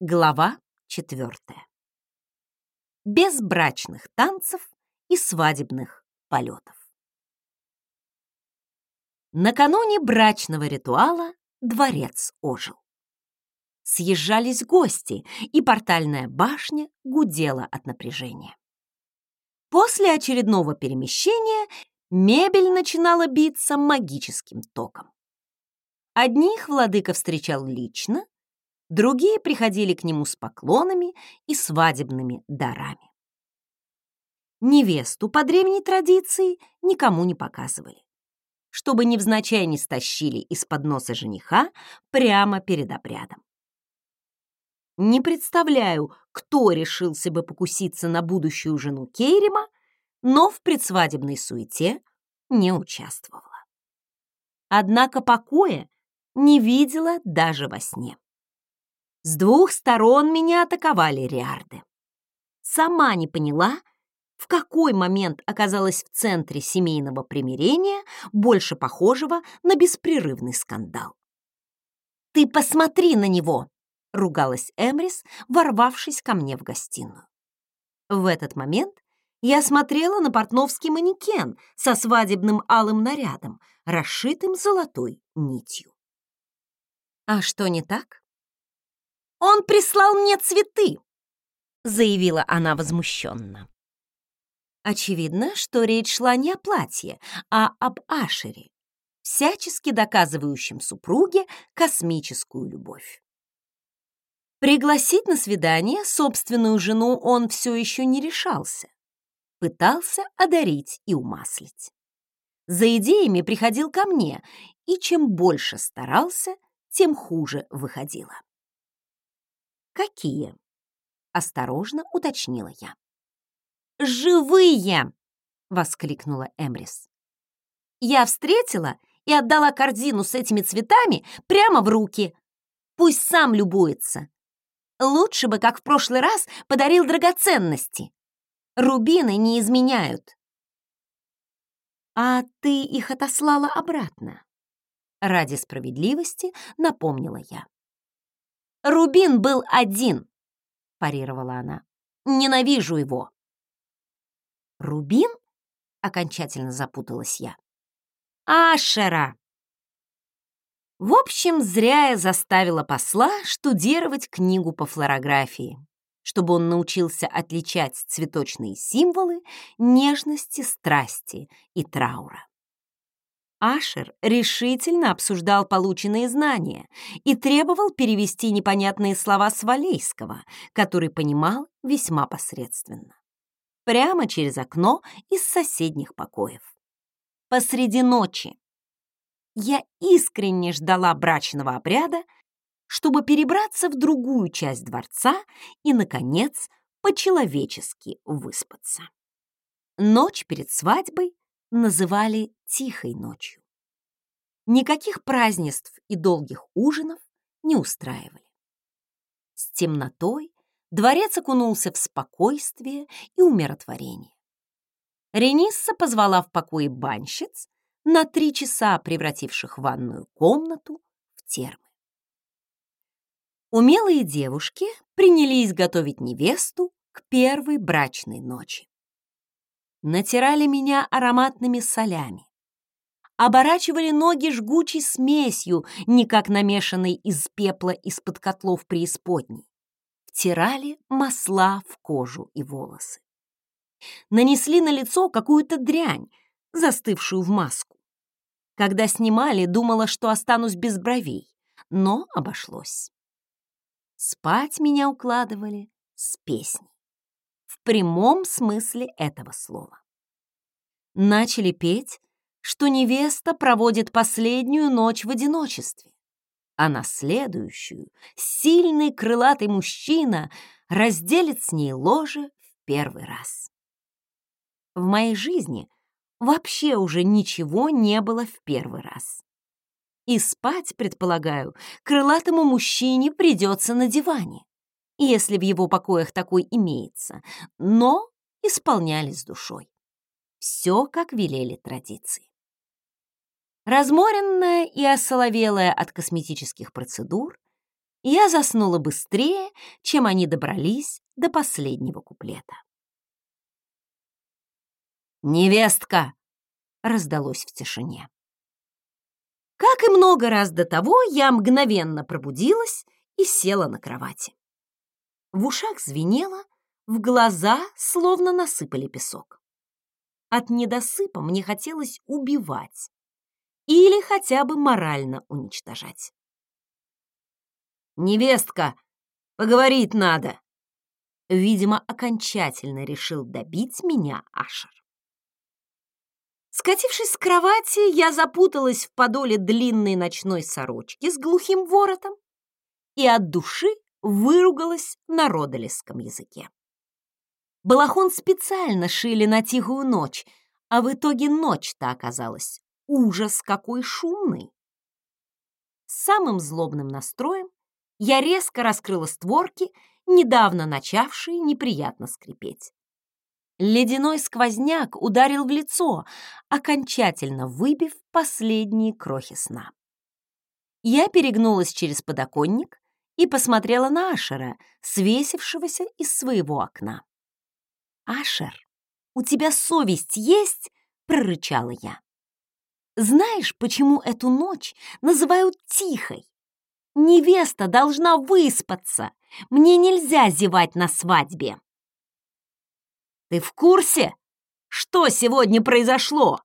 Глава четвертая. Без брачных танцев и свадебных полетов. Накануне брачного ритуала дворец ожил. Съезжались гости, и портальная башня гудела от напряжения. После очередного перемещения мебель начинала биться магическим током. Одних владыка встречал лично, другие приходили к нему с поклонами и свадебными дарами. Невесту по древней традиции никому не показывали, чтобы невзначай не стащили из-под носа жениха прямо перед обрядом. Не представляю, кто решился бы покуситься на будущую жену Кейрима, но в предсвадебной суете не участвовала. Однако покоя не видела даже во сне. С двух сторон меня атаковали риарды. Сама не поняла, в какой момент оказалась в центре семейного примирения, больше похожего на беспрерывный скандал. «Ты посмотри на него!» — ругалась Эмрис, ворвавшись ко мне в гостиную. В этот момент я смотрела на портновский манекен со свадебным алым нарядом, расшитым золотой нитью. «А что не так?» «Он прислал мне цветы!» — заявила она возмущенно. Очевидно, что речь шла не о платье, а об Ашере, всячески доказывающем супруге космическую любовь. Пригласить на свидание собственную жену он все еще не решался. Пытался одарить и умаслить. За идеями приходил ко мне, и чем больше старался, тем хуже выходило. «Какие?» — осторожно уточнила я. «Живые!» — воскликнула Эмрис. «Я встретила и отдала корзину с этими цветами прямо в руки. Пусть сам любуется. Лучше бы, как в прошлый раз, подарил драгоценности. Рубины не изменяют». «А ты их отослала обратно?» Ради справедливости напомнила я. «Рубин был один», — парировала она. «Ненавижу его». «Рубин?» — окончательно запуталась я. «Ашера!» В общем, зря я заставила посла штудировать книгу по флорографии, чтобы он научился отличать цветочные символы нежности, страсти и траура. Ашер решительно обсуждал полученные знания и требовал перевести непонятные слова с валейского, который понимал весьма посредственно. Прямо через окно из соседних покоев. Посреди ночи. Я искренне ждала брачного обряда, чтобы перебраться в другую часть дворца и, наконец, по-человечески выспаться. Ночь перед свадьбой называли «тихой ночью». Никаких празднеств и долгих ужинов не устраивали. С темнотой дворец окунулся в спокойствие и умиротворение. Ренисса позвала в покое банщиц, на три часа превративших ванную комнату в термы. Умелые девушки принялись готовить невесту к первой брачной ночи натирали меня ароматными солями, оборачивали ноги жгучей смесью, никак намешанной из пепла из-под котлов преисподней, втирали масла в кожу и волосы. Нанесли на лицо какую-то дрянь, застывшую в маску. Когда снимали, думала, что останусь без бровей, но обошлось. Спать меня укладывали с песней в прямом смысле этого слова. Начали петь, что невеста проводит последнюю ночь в одиночестве, а на следующую сильный крылатый мужчина разделит с ней ложе в первый раз. В моей жизни вообще уже ничего не было в первый раз. И спать, предполагаю, крылатому мужчине придется на диване если в его покоях такой имеется, но исполняли с душой. Все, как велели традиции. Разморенная и осоловелая от косметических процедур, Я заснула быстрее, чем они добрались до последнего куплета. «Невестка!» — раздалось в тишине. Как и много раз до того, я мгновенно пробудилась и села на кровати. В ушах звенело, в глаза словно насыпали песок. От недосыпа мне хотелось убивать или хотя бы морально уничтожать. «Невестка, поговорить надо!» Видимо, окончательно решил добить меня Ашер. Скатившись с кровати, я запуталась в подоле длинной ночной сорочки с глухим воротом и от души выругалась на родолесском языке. Балахон специально шили на тихую ночь, а в итоге ночь-то оказалась ужас какой шумный. С самым злобным настроем я резко раскрыла створки, недавно начавшие неприятно скрипеть. Ледяной сквозняк ударил в лицо, окончательно выбив последние крохи сна. Я перегнулась через подоконник и посмотрела на Ашера, свесившегося из своего окна. «Ашер, у тебя совесть есть?» — прорычала я. «Знаешь, почему эту ночь называют тихой? Невеста должна выспаться. Мне нельзя зевать на свадьбе». «Ты в курсе, что сегодня произошло?»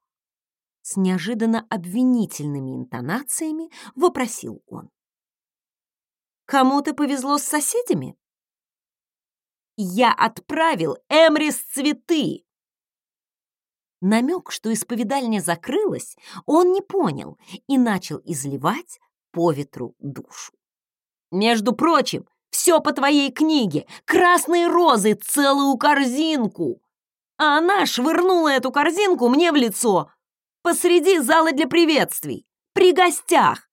С неожиданно обвинительными интонациями вопросил он. «Кому-то повезло с соседями?» «Я отправил Эмрис цветы!» Намек, что исповедальня закрылась, он не понял и начал изливать по ветру душу. «Между прочим, все по твоей книге, красные розы, целую корзинку!» А она швырнула эту корзинку мне в лицо посреди зала для приветствий, при гостях.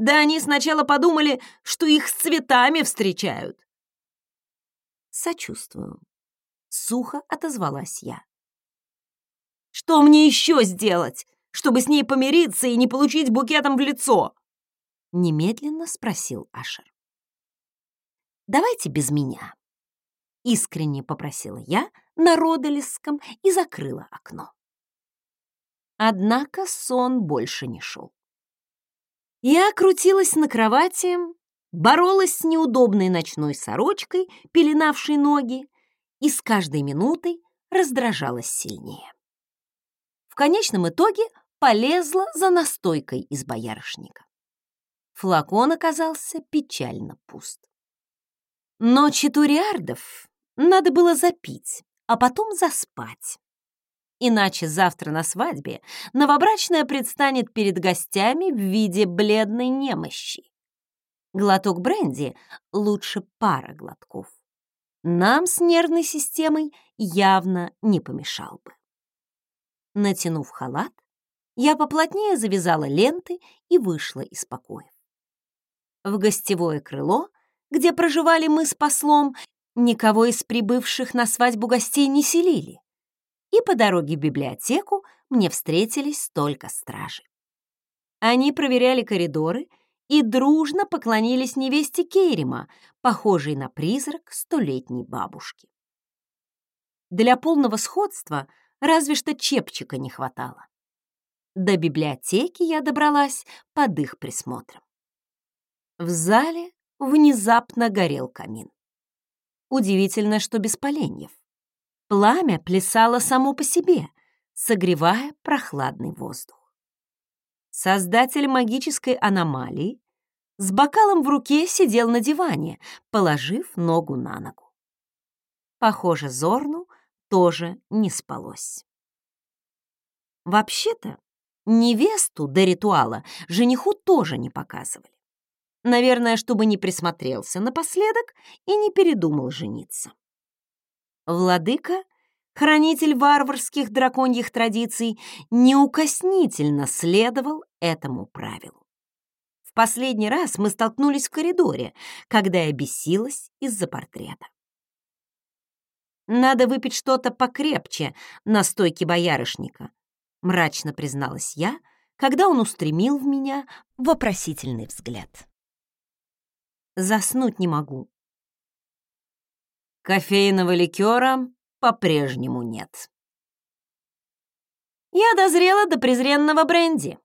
Да они сначала подумали, что их с цветами встречают. Сочувствую. Сухо отозвалась я. Что мне еще сделать, чтобы с ней помириться и не получить букетом в лицо? Немедленно спросил Ашер. Давайте без меня. Искренне попросила я на Родолесском и закрыла окно. Однако сон больше не шел. Я крутилась на кровати, боролась с неудобной ночной сорочкой, пеленавшей ноги, и с каждой минутой раздражалась сильнее. В конечном итоге полезла за настойкой из боярышника. Флакон оказался печально пуст. Но четуриардов надо было запить, а потом заспать. Иначе завтра на свадьбе новобрачная предстанет перед гостями в виде бледной немощи. Глоток бренди лучше пара глотков. Нам с нервной системой явно не помешал бы. Натянув халат, я поплотнее завязала ленты и вышла из покоя. В гостевое крыло, где проживали мы с послом, никого из прибывших на свадьбу гостей не селили и по дороге в библиотеку мне встретились только стражи. Они проверяли коридоры и дружно поклонились невесте Кейрима, похожей на призрак столетней бабушки. Для полного сходства разве что чепчика не хватало. До библиотеки я добралась под их присмотром. В зале внезапно горел камин. Удивительно, что без поленьев. Пламя плясало само по себе, согревая прохладный воздух. Создатель магической аномалии с бокалом в руке сидел на диване, положив ногу на ногу. Похоже, Зорну тоже не спалось. Вообще-то, невесту до ритуала жениху тоже не показывали. Наверное, чтобы не присмотрелся напоследок и не передумал жениться. Владыка, хранитель варварских драконьих традиций, неукоснительно следовал этому правилу. В последний раз мы столкнулись в коридоре, когда я бесилась из-за портрета. «Надо выпить что-то покрепче на стойке боярышника», мрачно призналась я, когда он устремил в меня вопросительный взгляд. Заснуть не могу. Кофейного ликера по-прежнему нет. Я дозрела до презренного бренди.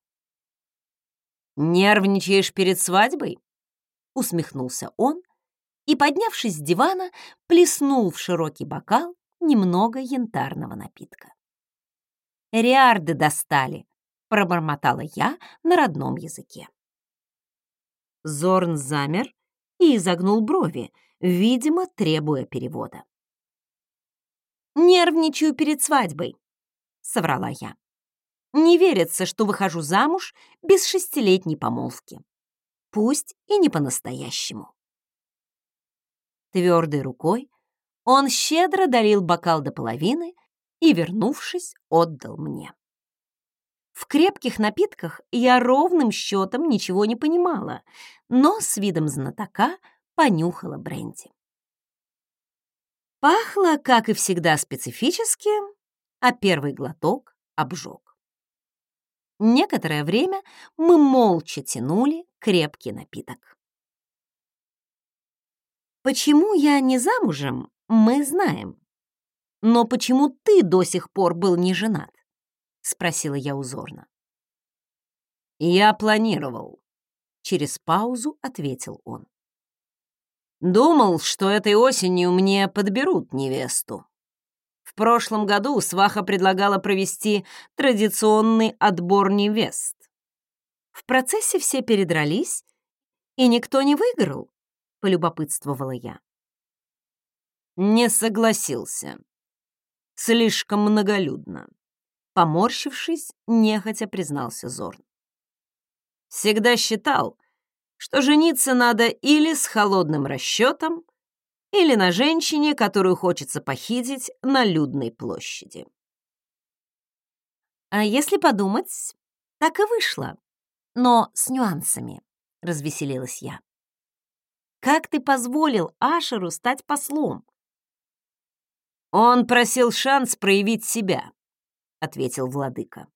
«Нервничаешь перед свадьбой?» Усмехнулся он и, поднявшись с дивана, плеснул в широкий бокал немного янтарного напитка. «Риарды достали», — пробормотала я на родном языке. Зорн замер и изогнул брови, видимо, требуя перевода. «Нервничаю перед свадьбой», — соврала я. «Не верится, что выхожу замуж без шестилетней помолвки. Пусть и не по-настоящему». Твердой рукой он щедро долил бокал до половины и, вернувшись, отдал мне. В крепких напитках я ровным счетом ничего не понимала, но с видом знатока понюхала бренди. Пахло, как и всегда, специфически, а первый глоток обжег. Некоторое время мы молча тянули крепкий напиток. Почему я не замужем, мы знаем. Но почему ты до сих пор был не женат? Спросила я узорно. Я планировал. Через паузу ответил он. Думал, что этой осенью мне подберут невесту. В прошлом году сваха предлагала провести традиционный отбор невест. В процессе все передрались, и никто не выиграл, полюбопытствовала я. Не согласился. Слишком многолюдно. Поморщившись, нехотя признался Зорн. Всегда считал, что жениться надо или с холодным расчетом, или на женщине, которую хочется похитить на людной площади. А если подумать, так и вышло, но с нюансами, развеселилась я. Как ты позволил Ашеру стать послом? Он просил шанс проявить себя, ответил владыка.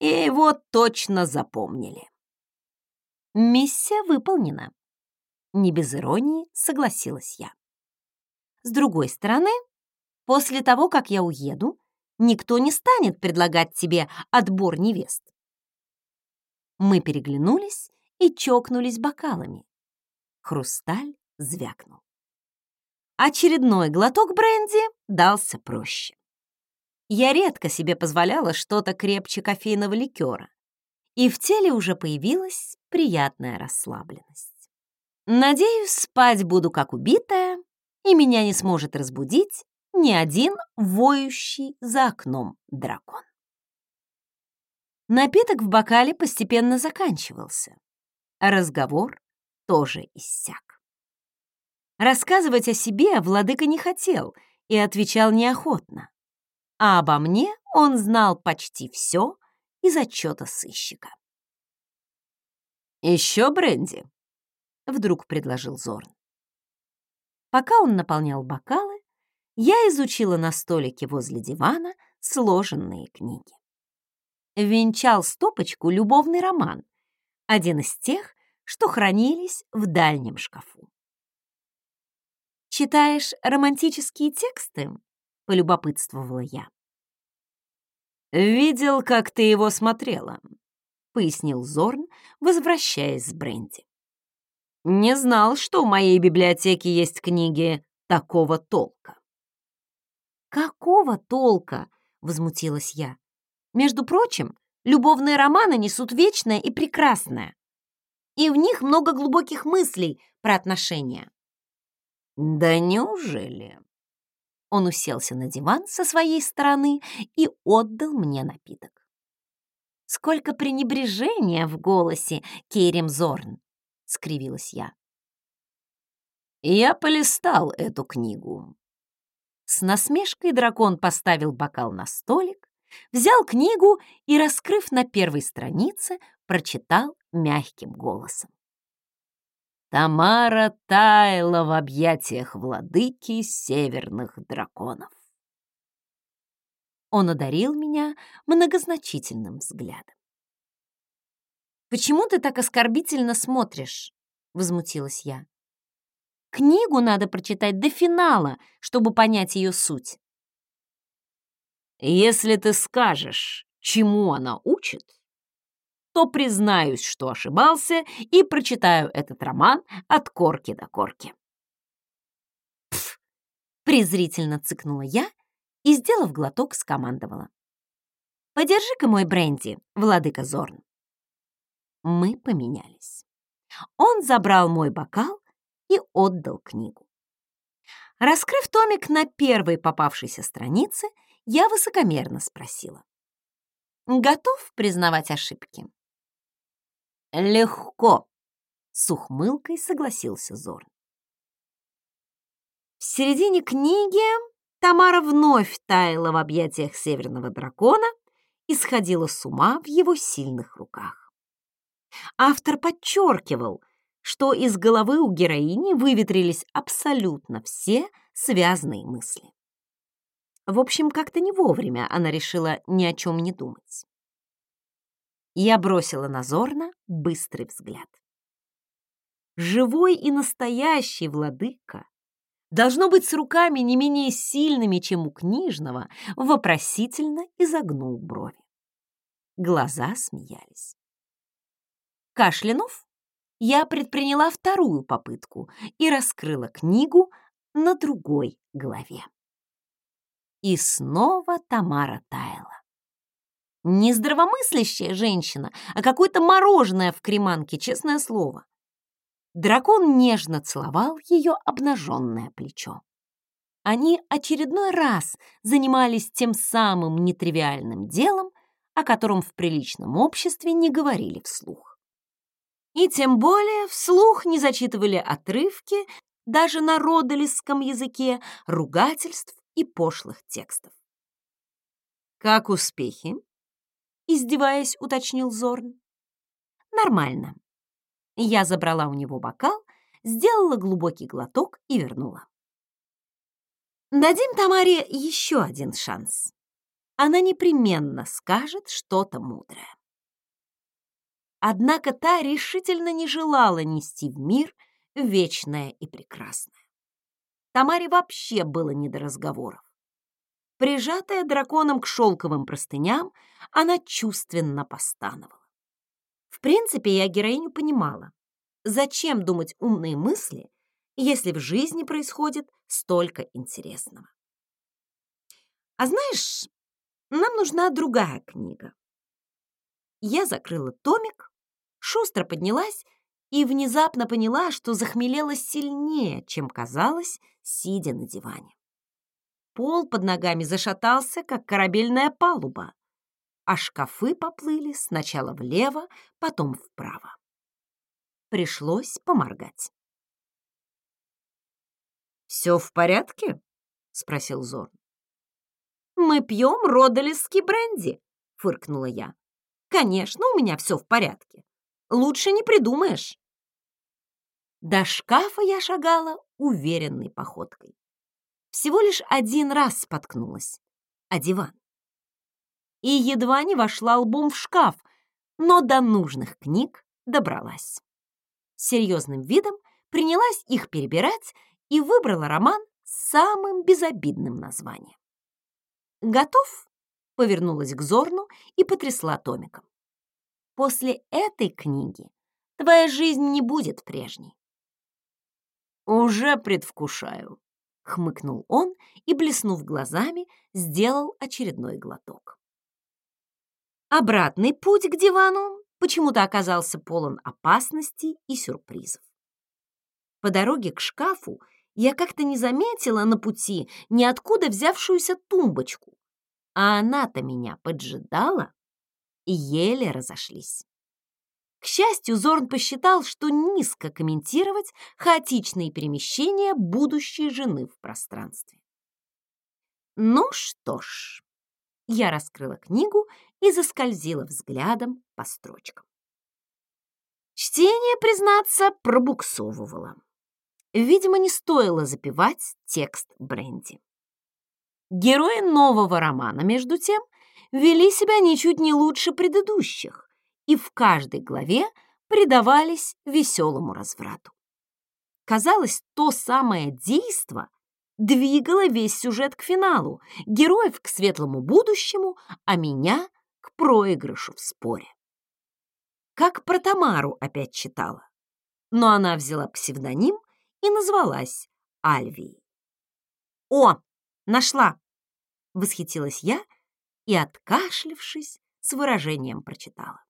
И его точно запомнили. Миссия выполнена. Не без иронии согласилась я. С другой стороны, после того, как я уеду, никто не станет предлагать тебе отбор невест. Мы переглянулись и чокнулись бокалами. Хрусталь звякнул. Очередной глоток бренди дался проще. Я редко себе позволяла что-то крепче кофейного ликера, и в теле уже появилась приятная расслабленность. Надеюсь, спать буду как убитая, и меня не сможет разбудить ни один воющий за окном дракон. Напиток в бокале постепенно заканчивался, разговор тоже иссяк. Рассказывать о себе владыка не хотел и отвечал неохотно. А обо мне он знал почти все из отчета сыщика. «Еще бренди?» — вдруг предложил Зорн. Пока он наполнял бокалы, я изучила на столике возле дивана сложенные книги. Венчал стопочку любовный роман, один из тех, что хранились в дальнем шкафу. «Читаешь романтические тексты?» — полюбопытствовала я. «Видел, как ты его смотрела», — пояснил Зорн, возвращаясь с Бренди. «Не знал, что в моей библиотеке есть книги такого толка». «Какого толка?» — возмутилась я. «Между прочим, любовные романы несут вечное и прекрасное, и в них много глубоких мыслей про отношения. «Да неужели?» Он уселся на диван со своей стороны и отдал мне напиток. «Сколько пренебрежения в голосе, Керем Зорн!» — скривилась я. «Я полистал эту книгу». С насмешкой дракон поставил бокал на столик, взял книгу и, раскрыв на первой странице, прочитал мягким голосом. Тамара таяла в объятиях владыки северных драконов. Он одарил меня многозначительным взглядом. «Почему ты так оскорбительно смотришь?» — возмутилась я. «Книгу надо прочитать до финала, чтобы понять ее суть». «Если ты скажешь, чему она учит, то признаюсь, что ошибался, и прочитаю этот роман от корки до корки». «Пф!» — презрительно цыкнула я и, сделав глоток, скомандовала. «Подержи-ка мой бренди, владыка Зорн». Мы поменялись. Он забрал мой бокал и отдал книгу. Раскрыв томик на первой попавшейся странице, я высокомерно спросила. «Готов признавать ошибки?» «Легко», — с ухмылкой согласился Зорн. В середине книги Тамара вновь таяла в объятиях северного дракона и сходила с ума в его сильных руках. Автор подчеркивал, что из головы у героини выветрились абсолютно все связанные мысли. В общем, как-то не вовремя она решила ни о чем не думать. Я бросила на Зорна быстрый взгляд. Живой и настоящий владыка должно быть с руками не менее сильными, чем у книжного, вопросительно изогнул брови. Глаза смеялись. Кашлянув, я предприняла вторую попытку и раскрыла книгу на другой главе. И снова Тамара таяла. Не здравомыслящая женщина, а какое-то мороженое в креманке, честное слово. Дракон нежно целовал ее обнаженное плечо. Они очередной раз занимались тем самым нетривиальным делом, о котором в приличном обществе не говорили вслух. И тем более вслух не зачитывали отрывки даже на родолисском языке ругательств и пошлых текстов. «Как успехи?» — издеваясь, уточнил Зорн. «Нормально», я забрала у него бокал, сделала глубокий глоток и вернула. Дадим Тамаре еще один шанс. Она непременно скажет что-то мудрое. Однако та решительно не желала нести в мир вечное и прекрасное. Тамаре вообще было не до разговоров. Прижатая драконом к шелковым простыням, она чувственно постановала. В принципе, я героиню понимала. Зачем думать умные мысли, если в жизни происходит столько интересного? А знаешь, нам нужна другая книга. Я закрыла томик, шустро поднялась и внезапно поняла, что захмелела сильнее, чем казалось, сидя на диване. Пол под ногами зашатался, как корабельная палуба а шкафы поплыли сначала влево, потом вправо. Пришлось поморгать. «Все в порядке?» — спросил Зорн. «Мы пьем родолесский бренди», — фыркнула я. «Конечно, у меня все в порядке. Лучше не придумаешь». До шкафа я шагала уверенной походкой. Всего лишь один раз споткнулась, а диван и едва не вошла лбом в шкаф, но до нужных книг добралась. серьезным видом принялась их перебирать и выбрала роман с самым безобидным названием. «Готов?» — повернулась к Зорну и потрясла томиком. «После этой книги твоя жизнь не будет прежней». «Уже предвкушаю», — хмыкнул он и, блеснув глазами, сделал очередной глоток. Обратный путь к дивану почему-то оказался полон опасностей и сюрпризов. По дороге к шкафу я как-то не заметила на пути ниоткуда взявшуюся тумбочку, а она-то меня поджидала и еле разошлись. К счастью, Зорн посчитал, что низко комментировать хаотичные перемещения будущей жены в пространстве. Ну что ж, я раскрыла книгу и заскользила взглядом по строчкам. Чтение, признаться, пробуксовывало. Видимо, не стоило запивать текст Бренди. Герои нового романа, между тем, вели себя ничуть не лучше предыдущих, и в каждой главе предавались веселому разврату. Казалось, то самое действо двигало весь сюжет к финалу, героев к светлому будущему, а меня проигрышу в споре. Как про Тамару опять читала, но она взяла псевдоним и назвалась Альвией. «О, нашла!» — восхитилась я и, откашлившись, с выражением прочитала.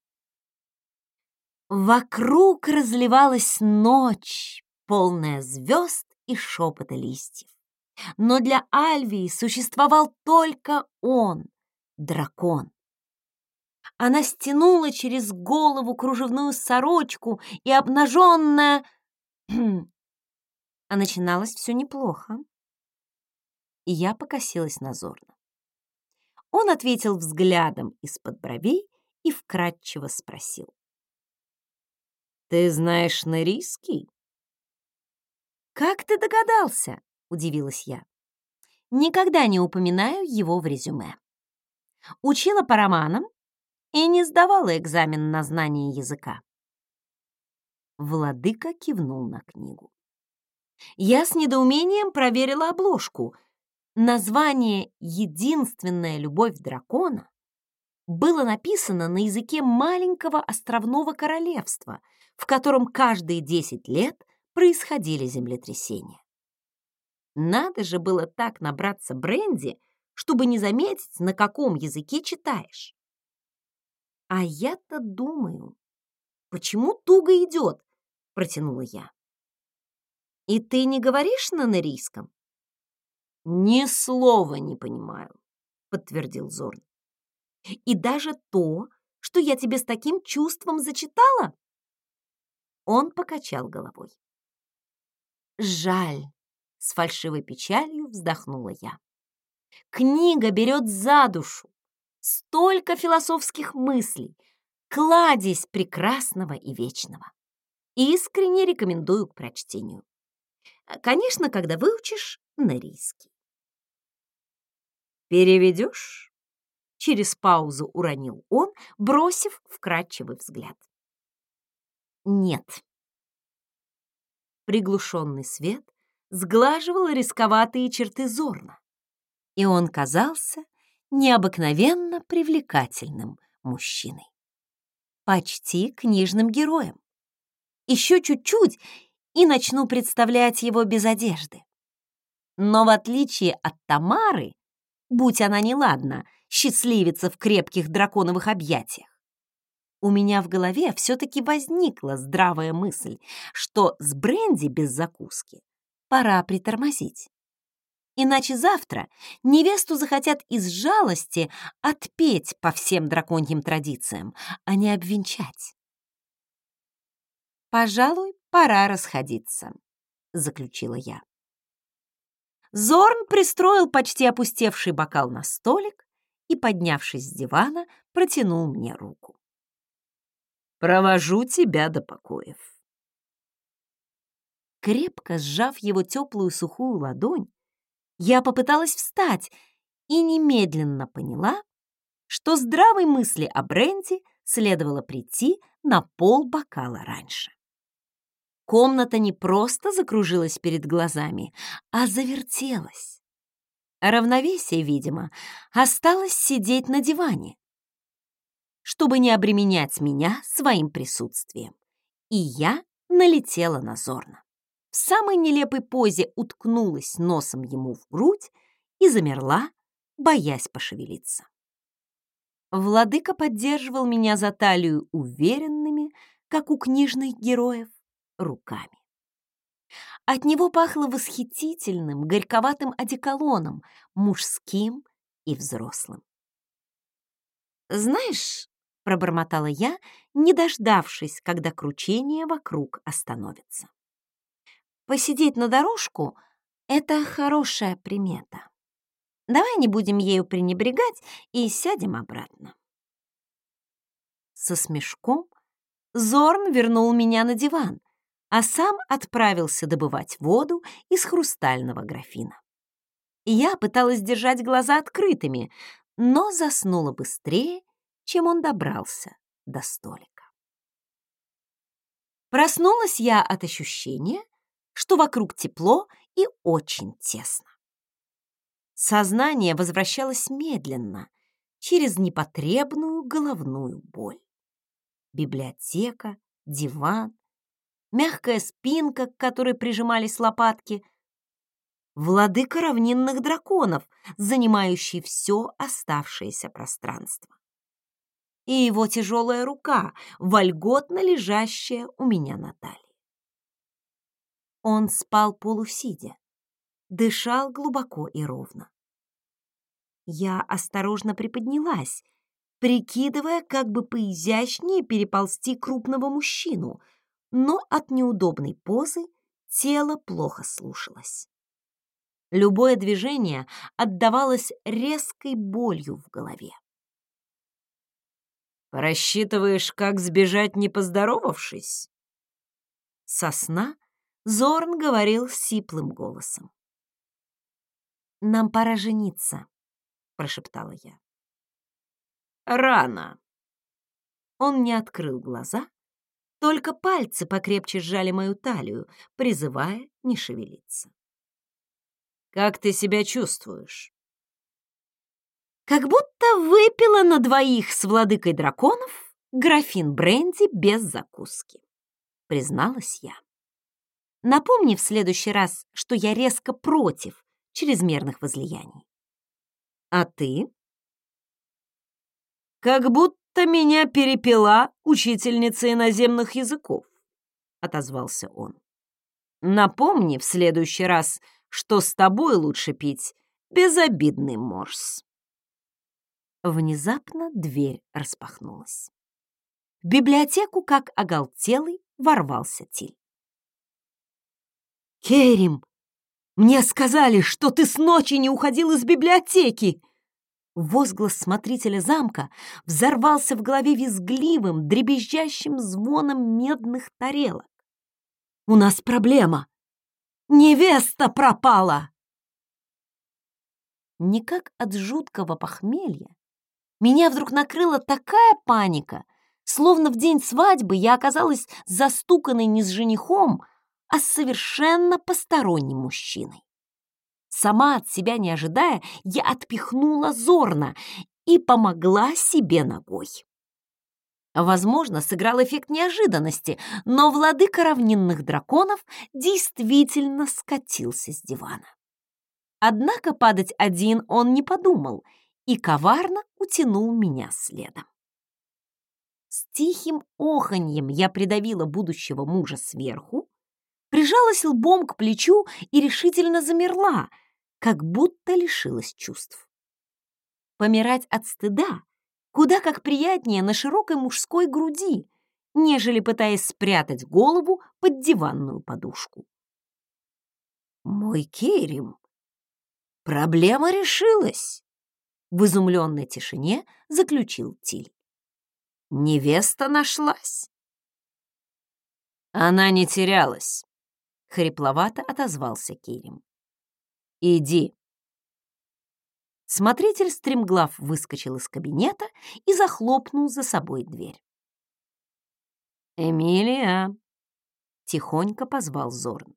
Вокруг разливалась ночь, полная звезд и шепота листьев. Но для Альвии существовал только он, дракон. Она стянула через голову кружевную сорочку и обнаженная... А начиналось все неплохо. И я покосилась назорно. Он ответил взглядом из-под бровей и вкратчиво спросил. «Ты знаешь Нерийский?» «Как ты догадался?» — удивилась я. «Никогда не упоминаю его в резюме. Учила по романам и не сдавала экзамен на знание языка». Владыка кивнул на книгу. Я с недоумением проверила обложку. Название «Единственная любовь дракона» было написано на языке маленького островного королевства — в котором каждые 10 лет происходили землетрясения. Надо же было так набраться бренди, чтобы не заметить, на каком языке читаешь. А я-то думаю, почему туго идет, протянула я. И ты не говоришь на нерийском? Ни слова не понимаю, подтвердил Зорн. И даже то, что я тебе с таким чувством зачитала? Он покачал головой. «Жаль», — с фальшивой печалью вздохнула я. «Книга берет за душу. Столько философских мыслей, кладезь прекрасного и вечного. Искренне рекомендую к прочтению. Конечно, когда выучишь нарийский. «Переведешь?» Через паузу уронил он, бросив вкрадчивый взгляд. Нет. Приглушенный свет сглаживал рисковатые черты Зорна, и он казался необыкновенно привлекательным мужчиной. Почти книжным героем. Еще чуть-чуть, и начну представлять его без одежды. Но в отличие от Тамары, будь она неладна, счастливица в крепких драконовых объятиях, у меня в голове все-таки возникла здравая мысль, что с бренди без закуски пора притормозить. Иначе завтра невесту захотят из жалости отпеть по всем драконьим традициям, а не обвенчать. «Пожалуй, пора расходиться», — заключила я. Зорн пристроил почти опустевший бокал на столик и, поднявшись с дивана, протянул мне руку. Провожу тебя до покоев. Крепко сжав его теплую сухую ладонь, я попыталась встать и немедленно поняла, что здравой мысли о Бренди следовало прийти на пол бокала раньше. Комната не просто закружилась перед глазами, а завертелась. Равновесие, видимо, осталось сидеть на диване, чтобы не обременять меня своим присутствием. И я налетела на Зорна. В самой нелепой позе уткнулась носом ему в грудь и замерла, боясь пошевелиться. Владыка поддерживал меня за талию уверенными, как у книжных героев, руками. От него пахло восхитительным, горьковатым одеколоном, мужским и взрослым. «Знаешь, пробормотала я, не дождавшись, когда кручение вокруг остановится. Посидеть на дорожку — это хорошая примета. Давай не будем ею пренебрегать и сядем обратно. Со смешком Зорн вернул меня на диван, а сам отправился добывать воду из хрустального графина. Я пыталась держать глаза открытыми, но заснула быстрее, чем он добрался до столика. Проснулась я от ощущения, что вокруг тепло и очень тесно. Сознание возвращалось медленно, через непотребную головную боль. Библиотека, диван, мягкая спинка, к которой прижимались лопатки, владыка равнинных драконов, занимающий все оставшееся пространство. И его тяжелая рука, вольготно лежащая у меня на талии. Он спал полусидя, дышал глубоко и ровно. Я осторожно приподнялась, прикидывая, как бы поизящнее переползти крупного мужчину, но от неудобной позы тело плохо слушалось. Любое движение отдавалось резкой болью в голове. «Рассчитываешь, как сбежать, не поздоровавшись?» Сосна Зорн говорил сиплым голосом. «Нам пора жениться», — прошептала я. «Рано». Он не открыл глаза, только пальцы покрепче сжали мою талию, призывая не шевелиться. «Как ты себя чувствуешь?» Как будто выпила на двоих с владыкой драконов графин бренди без закуски, призналась я. Напомни в следующий раз, что я резко против чрезмерных возлияний. А ты? Как будто меня перепела учительница иноземных языков, отозвался он. Напомни в следующий раз, что с тобой лучше пить безобидный морс. Внезапно дверь распахнулась. В библиотеку, как оголтелый, ворвался Тиль. «Керим, мне сказали, что ты с ночи не уходил из библиотеки!» Возглас смотрителя замка взорвался в голове визгливым, дребезжащим звоном медных тарелок. «У нас проблема! Невеста пропала!» Никак от жуткого похмелья меня вдруг накрыла такая паника, словно в день свадьбы я оказалась застуканной не с женихом, а с совершенно посторонним мужчиной. Сама от себя не ожидая, я отпихнула зорно и помогла себе ногой. Возможно, сыграл эффект неожиданности, но владыка равнинных драконов действительно скатился с дивана. Однако падать один он не подумал и коварно утянул меня следом. С тихим оханьем я придавила будущего мужа сверху, прижалась лбом к плечу и решительно замерла, как будто лишилась чувств. Помирать от стыда куда как приятнее на широкой мужской груди, нежели пытаясь спрятать голову под диванную подушку. «Мой Керим, проблема решилась!» В изумленной тишине заключил Тиль. «Невеста нашлась!» «Она не терялась», — хрипловато отозвался Керим. «Иди». Смотритель стремглав выскочил из кабинета и захлопнул за собой дверь. «Эмилия!» — тихонько позвал Зорн.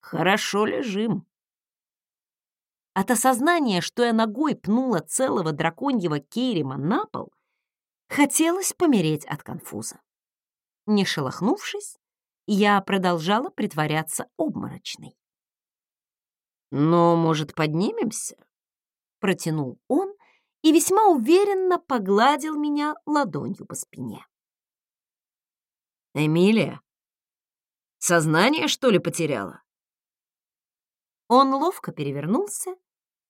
«Хорошо лежим». От осознания, что я ногой пнула целого драконьего Керима на пол, хотелось помереть от конфуза. Не шелохнувшись, я продолжала притворяться обморочной. «Но, может, поднимемся?» Протянул он и весьма уверенно погладил меня ладонью по спине. «Эмилия, сознание, что ли, потеряла?» Он ловко перевернулся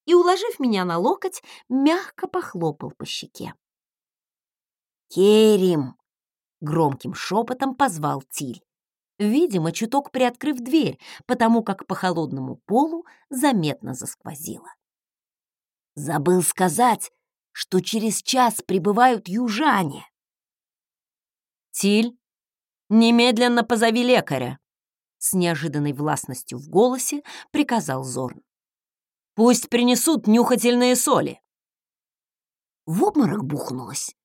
и, уложив меня на локоть, мягко похлопал по щеке. «Керим!» — громким шепотом позвал Тиль видимо, чуток приоткрыв дверь, потому как по холодному полу заметно засквозило. «Забыл сказать, что через час прибывают южане». «Тиль, немедленно позови лекаря!» С неожиданной властностью в голосе приказал Зорн. «Пусть принесут нюхательные соли!» В обморок бухнулась.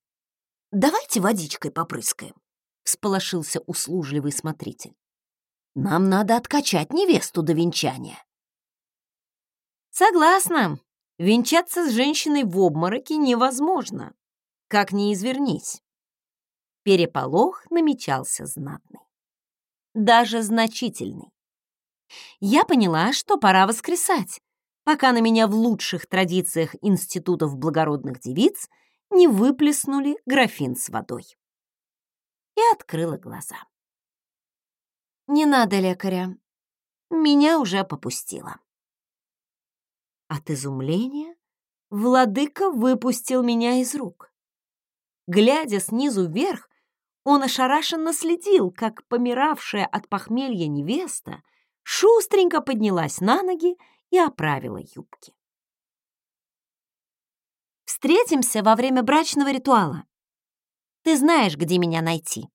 «Давайте водичкой попрыскаем. Всполошился услужливый смотритель. «Нам надо откачать невесту до венчания». «Согласна. Венчаться с женщиной в обмороке невозможно. Как ни извернись». Переполох намечался знатный. Даже значительный. Я поняла, что пора воскресать, пока на меня в лучших традициях институтов благородных девиц не выплеснули графин с водой. И открыла глаза. «Не надо лекаря. Меня уже попустило». От изумления владыка выпустил меня из рук. Глядя снизу вверх, он ошарашенно следил, как помиравшая от похмелья невеста шустренько поднялась на ноги и оправила юбки. «Встретимся во время брачного ритуала. Ты знаешь, где меня найти».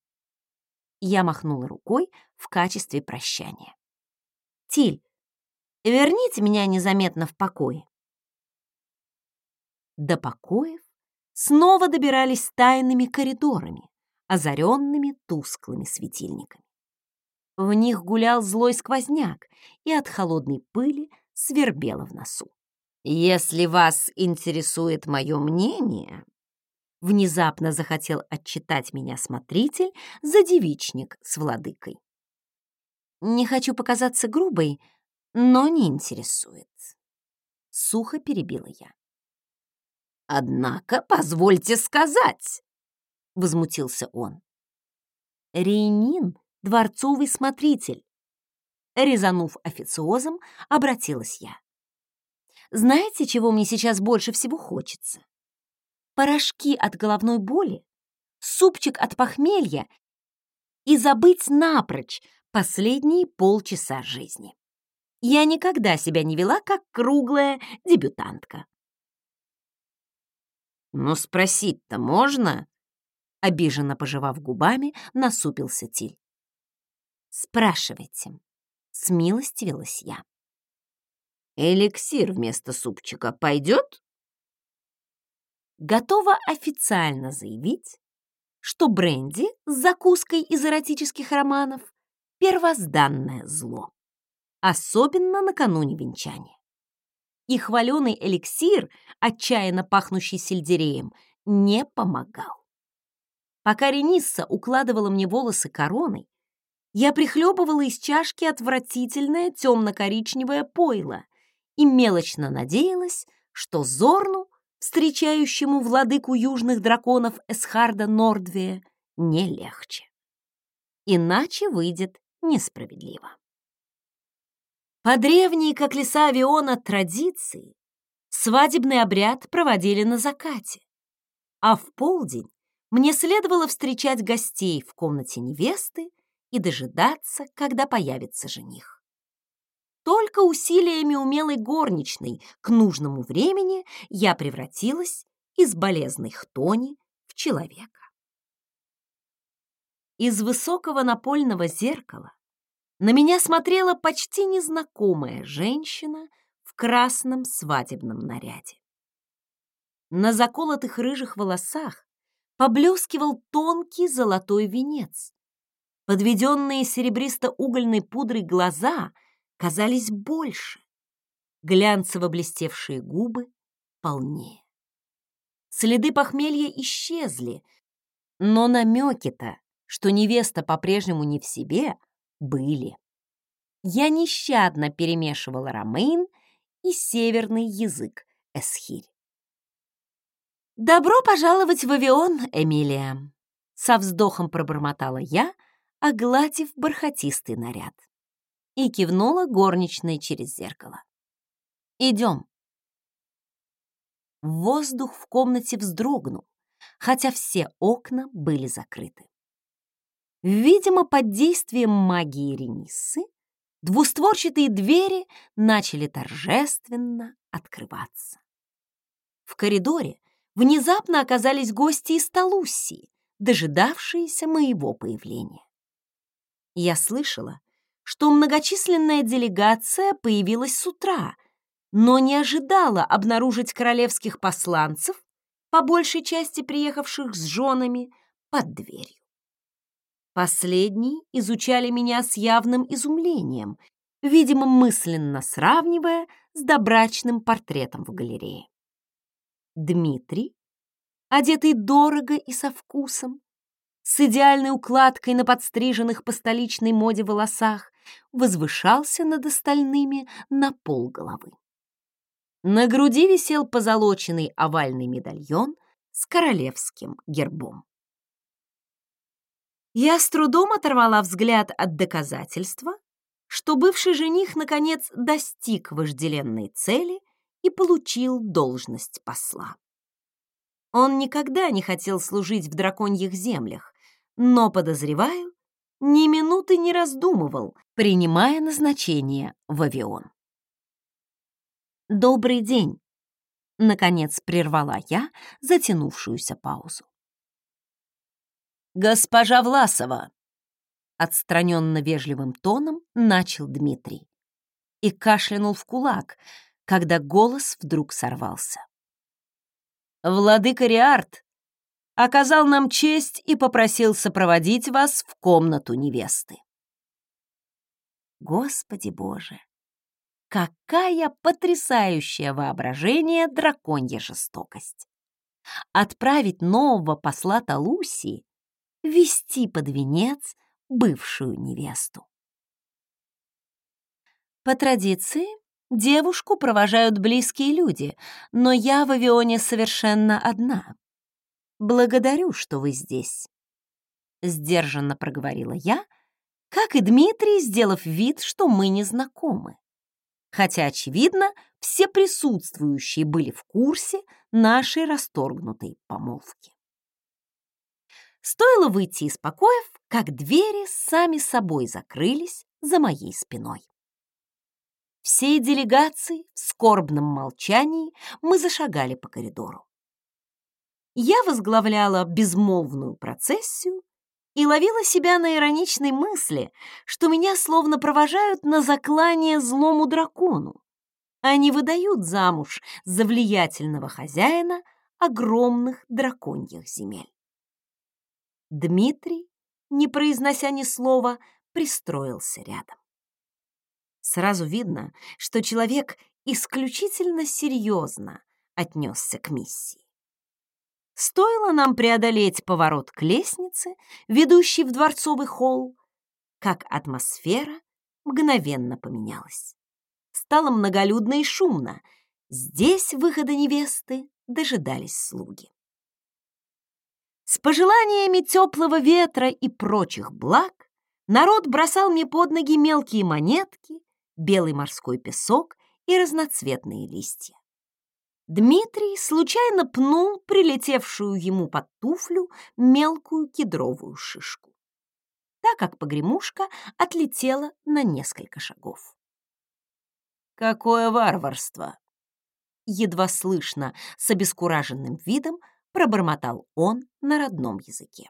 Я махнула рукой в качестве прощания. «Тиль, верните меня незаметно в покое». До покоев снова добирались тайными коридорами, озаренными тусклыми светильниками. В них гулял злой сквозняк, и от холодной пыли свербело в носу. «Если вас интересует мое мнение...» Внезапно захотел отчитать меня смотритель за девичник с владыкой. «Не хочу показаться грубой, но не интересует». Сухо перебила я. «Однако, позвольте сказать», — возмутился он. «Рейнин — дворцовый смотритель». Резанув официозом, обратилась я. «Знаете, чего мне сейчас больше всего хочется? Порошки от головной боли, супчик от похмелья и забыть напрочь последние полчаса жизни. Я никогда себя не вела, как круглая дебютантка». «Ну, спросить-то можно?» Обиженно пожевав губами, насупился Тиль. «Спрашивайте», — смилостивилась я. «Эликсир вместо супчика пойдет?» Готова официально заявить, что бренди с закуской из эротических романов — первозданное зло, особенно накануне венчания. И хваленый эликсир, отчаянно пахнущий сельдереем, не помогал. Пока Ренисса укладывала мне волосы короной, я прихлебывала из чашки отвратительное темно-коричневое пойло и мелочно надеялась, что Зорну, встречающему владыку южных драконов Эсхарда Нордвея, не легче. Иначе выйдет несправедливо. По древней, как леса Авиона, традиции, свадебный обряд проводили на закате, а в полдень мне следовало встречать гостей в комнате невесты и дожидаться, когда появится жених. Только усилиями умелой горничной к нужному времени я превратилась из болезной хтони в человека. Из высокого напольного зеркала на меня смотрела почти незнакомая женщина в красном свадебном наряде. На заколотых рыжих волосах поблескивал тонкий золотой венец. Подведенные серебристо-угольной пудрой глаза казались больше, глянцево блестевшие губы полнее. Следы похмелья исчезли, но намеки-то, что невеста по-прежнему не в себе, были. Я нещадно перемешивала ромейн и северный язык эсхирь. «Добро пожаловать в Авион, Эмилия!» Со вздохом пробормотала я, огладив бархатистый наряд. И кивнула горничной через зеркало. «Идем!» Воздух в комнате вздрогнул, хотя все окна были закрыты. Видимо, под действием магии Рениссы двустворчатые двери начали торжественно открываться. В коридоре внезапно оказались гости из Талуссии, дожидавшиеся моего появления. Я слышала, что многочисленная делегация появилась с утра, но не ожидала обнаружить королевских посланцев, по большей части приехавших с женами, под дверью. Последние изучали меня с явным изумлением, видимо, мысленно сравнивая с добрачным портретом в галерее. Дмитрий, одетый дорого и со вкусом, с идеальной укладкой на подстриженных по столичной моде волосах, возвышался над остальными на пол головы. На груди висел позолоченный овальный медальон с королевским гербом. Я с трудом оторвала взгляд от доказательства, что бывший жених, наконец, достиг вожделенной цели и получил должность посла. Он никогда не хотел служить в драконьих землях, но, подозреваю, ни минуты не раздумывал, принимая назначение в авион. «Добрый день!» — наконец прервала я затянувшуюся паузу. «Госпожа Власова!» Отстраненно вежливым тоном начал Дмитрий и кашлянул в кулак, когда голос вдруг сорвался. «Владыка Риарт оказал нам честь и попросил сопроводить вас в комнату невесты». Господи Боже! Какая потрясающая воображение драконья жестокость! Отправить нового посла Талусии вести под венец бывшую невесту. По традиции, девушку провожают близкие люди, но я в авионе совершенно одна. Благодарю, что вы здесь. Сдержанно проговорила я, как и Дмитрий, сделав вид, что мы не знакомы. Хотя, очевидно, все присутствующие были в курсе нашей расторгнутой помолвки. Стоило выйти из покоев, как двери сами собой закрылись за моей спиной. Всей делегацией в скорбном молчании мы зашагали по коридору. Я возглавляла безмолвную процессию и ловила себя на ироничной мысли, что меня словно провожают на заклание злому дракону, а не выдают замуж за влиятельного хозяина огромных драконьих земель. Дмитрий, не произнося ни слова, пристроился рядом. Сразу видно, что человек исключительно серьезно отнесся к миссии. Стоило нам преодолеть поворот к лестнице, ведущей в дворцовый холл, как атмосфера мгновенно поменялась. Стало многолюдно и шумно. Здесь выхода невесты дожидались слуги. С пожеланиями теплого ветра и прочих благ народ бросал мне под ноги мелкие монетки, белый морской песок и разноцветные листья. Дмитрий случайно пнул прилетевшую ему под туфлю мелкую кедровую шишку, так как погремушка отлетела на несколько шагов. «Какое варварство!» Едва слышно, с обескураженным видом пробормотал он на родном языке.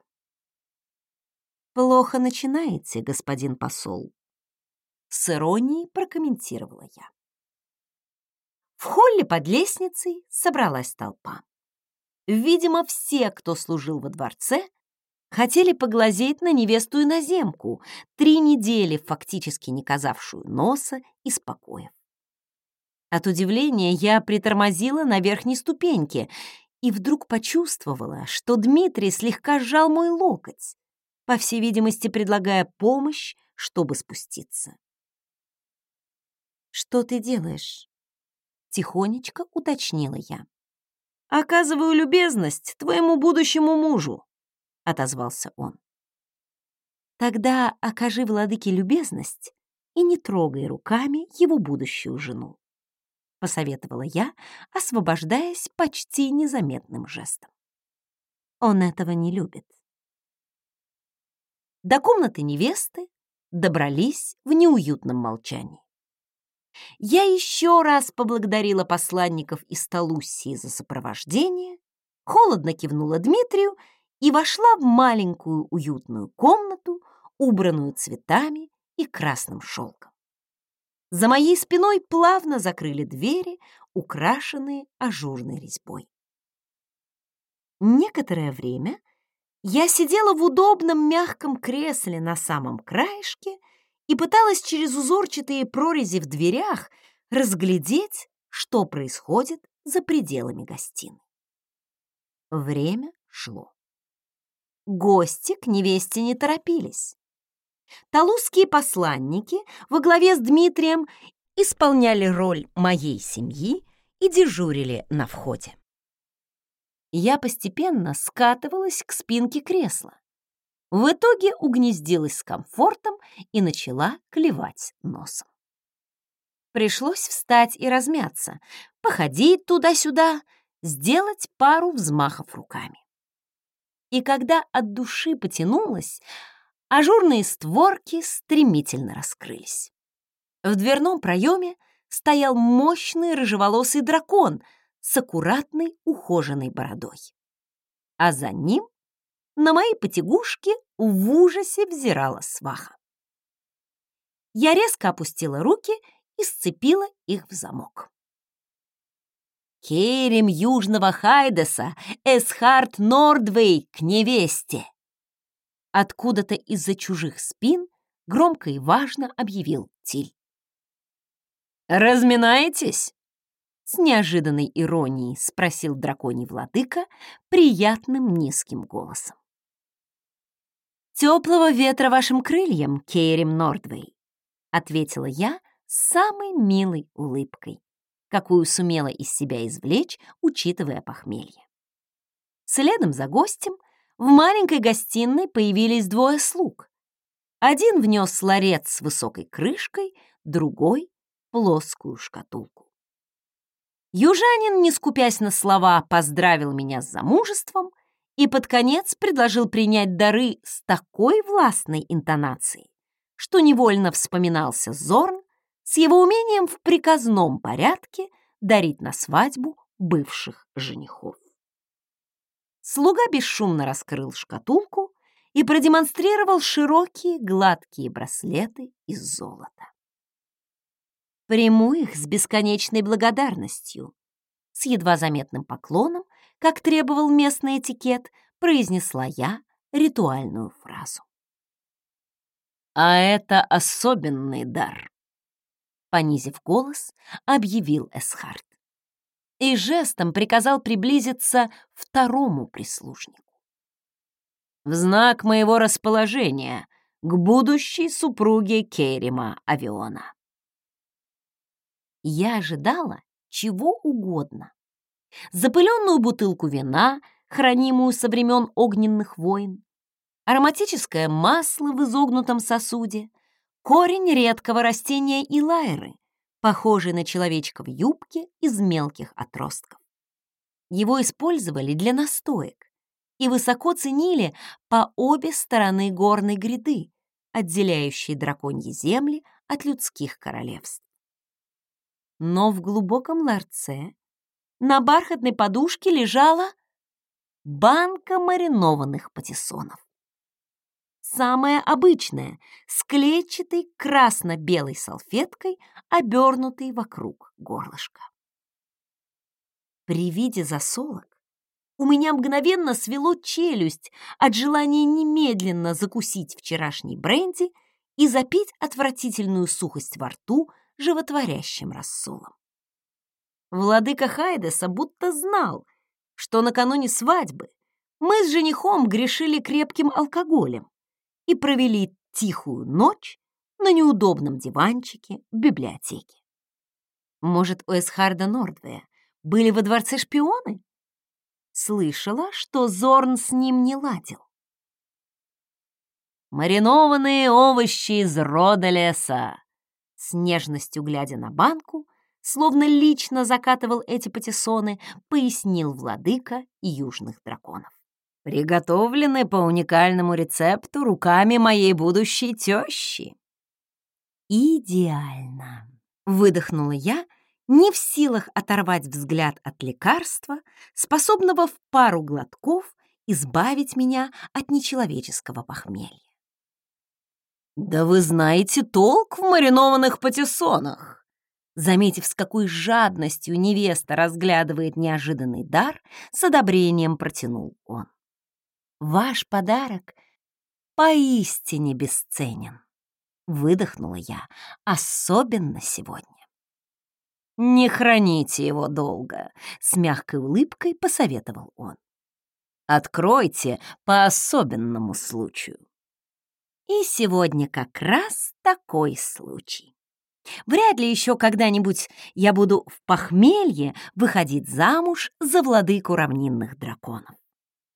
«Плохо начинаете, господин посол», — с иронией прокомментировала я. В холле под лестницей собралась толпа. Видимо, все, кто служил во дворце, хотели поглазеть на невесту иноземку, три недели фактически не казавшую носа и спокоев. От удивления я притормозила на верхней ступеньке и вдруг почувствовала, что Дмитрий слегка сжал мой локоть, по всей видимости, предлагая помощь, чтобы спуститься. «Что ты делаешь?» — тихонечко уточнила я. «Оказываю любезность твоему будущему мужу», — отозвался он. «Тогда окажи владыке любезность и не трогай руками его будущую жену посоветовала я, освобождаясь почти незаметным жестом. Он этого не любит. До комнаты невесты добрались в неуютном молчании. Я еще раз поблагодарила посланников из Талуссии за сопровождение, холодно кивнула Дмитрию и вошла в маленькую уютную комнату, убранную цветами и красным шелком. За моей спиной плавно закрыли двери, украшенные ажурной резьбой. Некоторое время Я сидела в удобном мягком кресле на самом краешке и пыталась через узорчатые прорези в дверях разглядеть, что происходит за пределами гостиной. Время шло. Гости к невесте не торопились. Талузские посланники во главе с Дмитрием исполняли роль моей семьи и дежурили на входе. Я постепенно скатывалась к спинке кресла. В итоге угнездилась с комфортом и начала клевать носом. Пришлось встать и размяться, походить туда-сюда, сделать пару взмахов руками. И когда от души потянулась, ажурные створки стремительно раскрылись. В дверном проеме стоял мощный рыжеволосый дракон с аккуратной ухоженной бородой. А за ним на мои потягушки в ужасе взирала сваха. Я резко опустила руки и сцепила их в замок. Керем Южного Хайдеса, Эсхард Нордвей к невесте. Откуда-то из-за чужих спин громко и важно объявил Тиль. «Разминаетесь?» С неожиданной иронией спросил драконий владыка приятным низким голосом. «Теплого ветра вашим крыльям, Кейрим Нордвей», ответила я с самой милой улыбкой, какую сумела из себя извлечь, учитывая похмелье. Следом за гостем в маленькой гостиной появились двое слуг. Один внес ларец с высокой крышкой, другой плоскую шкатулку. Южанин, не скупясь на слова, поздравил меня с замужеством и под конец предложил принять дары с такой властной интонацией, что невольно вспоминался Зорн с его умением в приказном порядке дарить на свадьбу бывших женихов. Слуга бесшумно раскрыл шкатулку и продемонстрировал широкие гладкие браслеты из золота. Приму их с бесконечной благодарностью. С едва заметным поклоном, как требовал местный этикет, произнесла я ритуальную фразу. «А это особенный дар», — понизив голос, объявил Эсхард. И жестом приказал приблизиться второму прислужнику. «В знак моего расположения к будущей супруге Керима Авиона» я ожидала чего угодно. Запыленную бутылку вина, хранимую со времен огненных войн, ароматическое масло в изогнутом сосуде, корень редкого растения илайры, похожий на человечка в юбке из мелких отростков. Его использовали для настоек и высоко ценили по обе стороны горной гряды, отделяющей драконьи земли от людских королевств. Но в глубоком ларце на бархатной подушке лежала банка маринованных патиссонов. Самая обычная, с клетчатой красно-белой салфеткой, обернутой вокруг горлышка. При виде засолок у меня мгновенно свело челюсть от желания немедленно закусить вчерашний бренди и запить отвратительную сухость во рту животворящим рассолом. Владыка Хайдеса будто знал, что накануне свадьбы мы с женихом грешили крепким алкоголем и провели тихую ночь на неудобном диванчике в библиотеке. Может, у Эсхарда Нордвея были во дворце шпионы? Слышала, что Зорн с ним не ладил. «Маринованные овощи из рода леса», с нежностью глядя на банку, словно лично закатывал эти патиссоны, пояснил владыка южных драконов. «Приготовлены по уникальному рецепту руками моей будущей тещи». «Идеально!» — выдохнула я, не в силах оторвать взгляд от лекарства, способного в пару глотков избавить меня от нечеловеческого похмелья. «Да вы знаете толк в маринованных патиссонах!» Заметив, с какой жадностью невеста разглядывает неожиданный дар, с одобрением протянул он. Ваш подарок поистине бесценен, выдохнула я, особенно сегодня. «Не храните его долго», — с мягкой улыбкой посоветовал он. «Откройте по особенному случаю». И сегодня как раз такой случай. Вряд ли еще когда-нибудь я буду в похмелье выходить замуж за владыку равнинных драконов.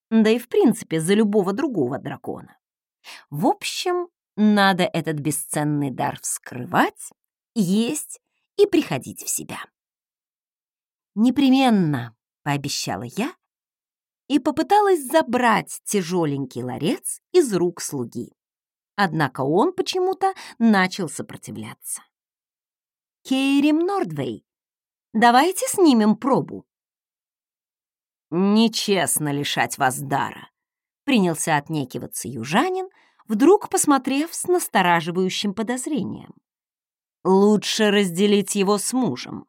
Да и в принципе за любого другого дракона. В общем, надо этот бесценный дар вскрывать, есть и приходить в себя. «Непременно», — пообещала я и попыталась забрать тяжеленький ларец из рук слуги. Однако он почему-то начал сопротивляться. «Кейрим Нордвей, давайте снимем пробу». «Нечестно лишать вас дара», — принялся отнекиваться южанин, вдруг посмотрев с настораживающим подозрением. «Лучше разделить его с мужем».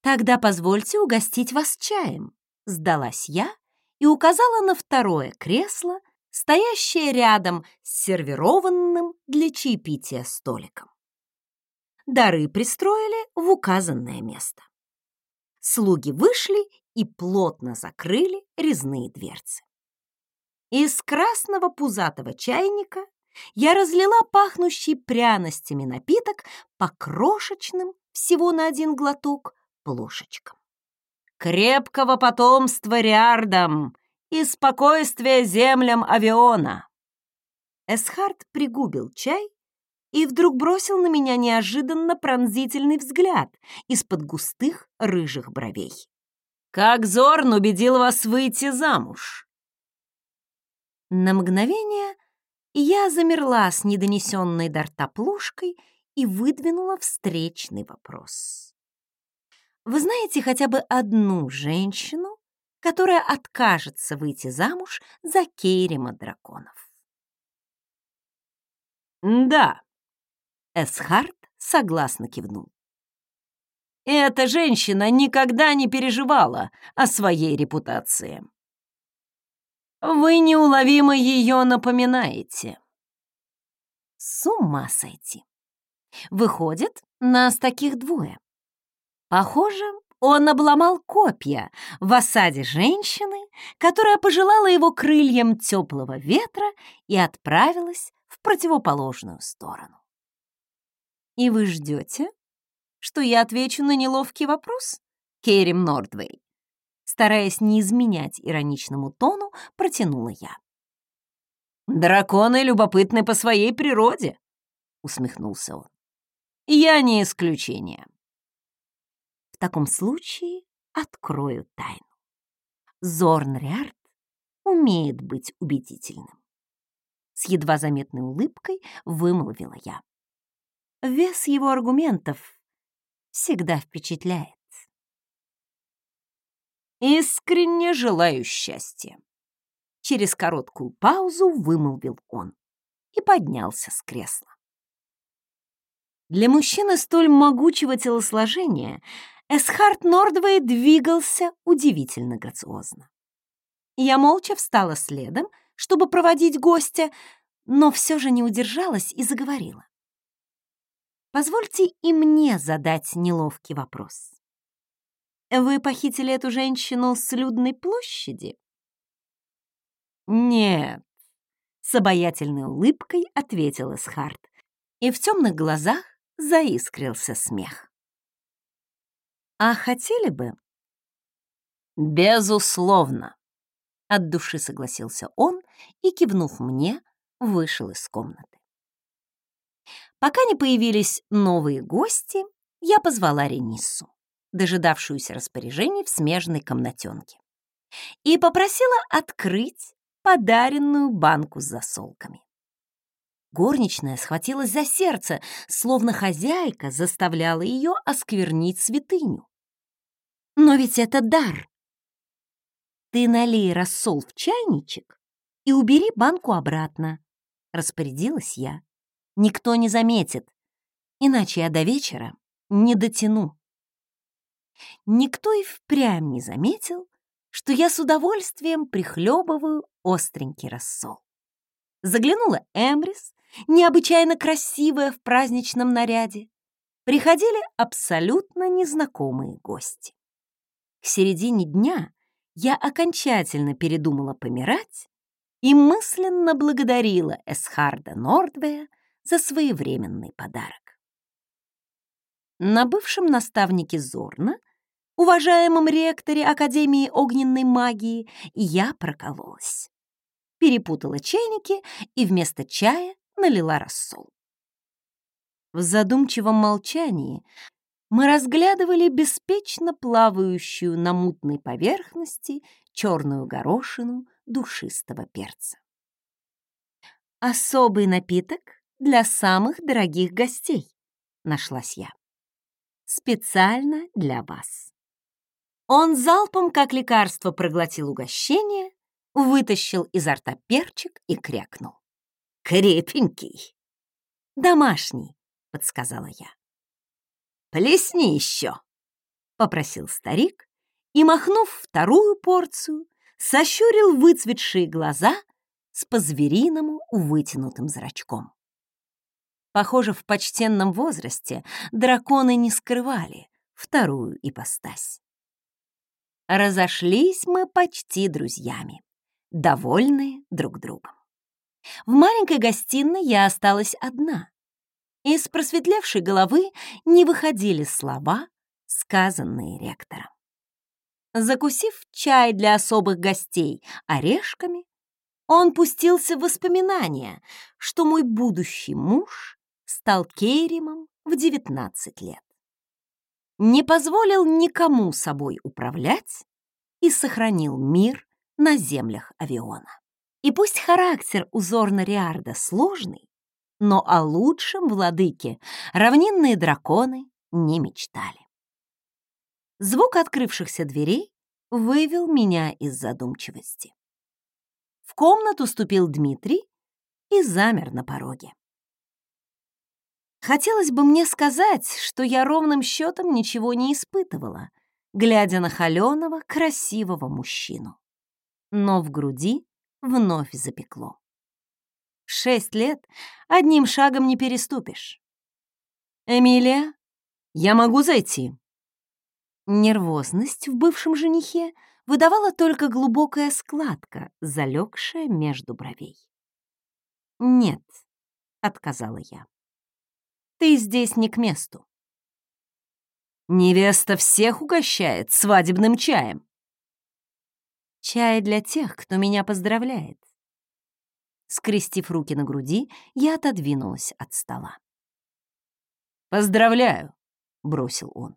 «Тогда позвольте угостить вас чаем», — сдалась я и указала на второе кресло, стоящее рядом с сервированным для чаепития столиком. Дары пристроили в указанное место. Слуги вышли и плотно закрыли резные дверцы. Из красного пузатого чайника я разлила пахнущий пряностями напиток по крошечным, всего на один глоток, плошечкам. «Крепкого потомства Риардам и спокойствия землям Авиона!» Эсхард пригубил чай и вдруг бросил на меня неожиданно пронзительный взгляд из-под густых рыжих бровей. «Как Зорн убедил вас выйти замуж?» На мгновение я замерла с недонесенной до рта плошкой и выдвинула встречный вопрос. «Вы знаете хотя бы одну женщину, которая откажется выйти замуж за Кейрима драконов?» «Да», — Эсхард согласно кивнул. «Эта женщина никогда не переживала о своей репутации». Вы неуловимо ее напоминаете. С ума сойти. Выходит, нас таких двое. Похоже, он обломал копья в осаде женщины, которая пожелала его крыльям теплого ветра и отправилась в противоположную сторону. И вы ждете, что я отвечу на неловкий вопрос, Керрим Нордвей? Стараясь не изменять ироничному тону, протянула я. «Драконы любопытны по своей природе», — усмехнулся он. «Я не исключение». В таком случае открою тайну. Зорнриард умеет быть убедительным. С едва заметной улыбкой вымолвила я. Вес его аргументов всегда впечатляет. Искренне желаю счастья. Через короткую паузу вымолвил он и поднялся с кресла. Для мужчины столь могучего телосложения Эсхарт Нордвей двигался удивительно грациозно. Я молча встала следом, чтобы проводить гостя, но все же не удержалась и заговорила. Позвольте и мне задать неловкий вопрос. Вы похитили эту женщину с людной площади? Нет, с обаятельной улыбкой ответил Эсхард, и в темных глазах заискрился смех. А хотели бы? Безусловно, от души согласился он и, кивнув мне, вышел из комнаты. Пока не появились новые гости, я позвала Рениссу дожидавшуюся распоряжений в смежной комнатенке, и попросила открыть подаренную банку с засолками. Горничная схватилась за сердце, словно хозяйка заставляла ее осквернить святыню. Но ведь это дар. Ты налей рассол в чайничек и убери банку обратно, распорядилась я. Никто не заметит, иначе я до вечера не дотяну. Никто и впрямь не заметил, что я с удовольствием прихлебываю остренький рассол. Заглянула Эмрис, необычайно красивая в праздничном наряде. Приходили абсолютно незнакомые гости. К середине дня я окончательно передумала помирать и мысленно благодарила Эсхарда Нордвея за своевременный подарок. На бывшем наставнике Зорна, уважаемом ректоре Академии огненной магии, я прокололась. Перепутала чайники и вместо чая налила рассол. В задумчивом молчании мы разглядывали беспечно плавающую на мутной поверхности черную горошину душистого перца. «Особый напиток для самых дорогих гостей», — нашлась я. «Специально для вас». Он залпом, как лекарство, проглотил угощение, вытащил изо рта перчик и крякнул. «Крепенький!» «Домашний», — подсказала я. «Плесни еще!» — попросил старик и, махнув вторую порцию, сощурил выцветшие глаза с по-звериному вытянутым зрачком. Похоже, в почтенном возрасте драконы не скрывали вторую ипостась. Разошлись мы почти друзьями, довольные друг другом. В маленькой гостиной я осталась одна, из просветлевшей головы не выходили слова, сказанные ректором. Закусив чай для особых гостей орешками, он пустился в воспоминания, что мой будущий муж стал Кейримом в 19 лет. Не позволил никому собой управлять и сохранил мир на землях Авиона. И пусть характер у Зорна Риарда сложный, но о лучшем владыке равнинные драконы не мечтали. Звук открывшихся дверей вывел меня из задумчивости. В комнату ступил Дмитрий и замер на пороге. Хотелось бы мне сказать, что я ровным счетом ничего не испытывала, глядя на холеного, красивого мужчину. Но в груди вновь запекло. Шесть лет одним шагом не переступишь. «Эмилия, я могу зайти?» Нервозность в бывшем женихе выдавала только глубокая складка, залегшая между бровей. «Нет», — отказала я. «Ты здесь не к месту». «Невеста всех угощает свадебным чаем». «Чай для тех, кто меня поздравляет. Скрестив руки на груди, я отодвинулась от стола. «Поздравляю!» — бросил он.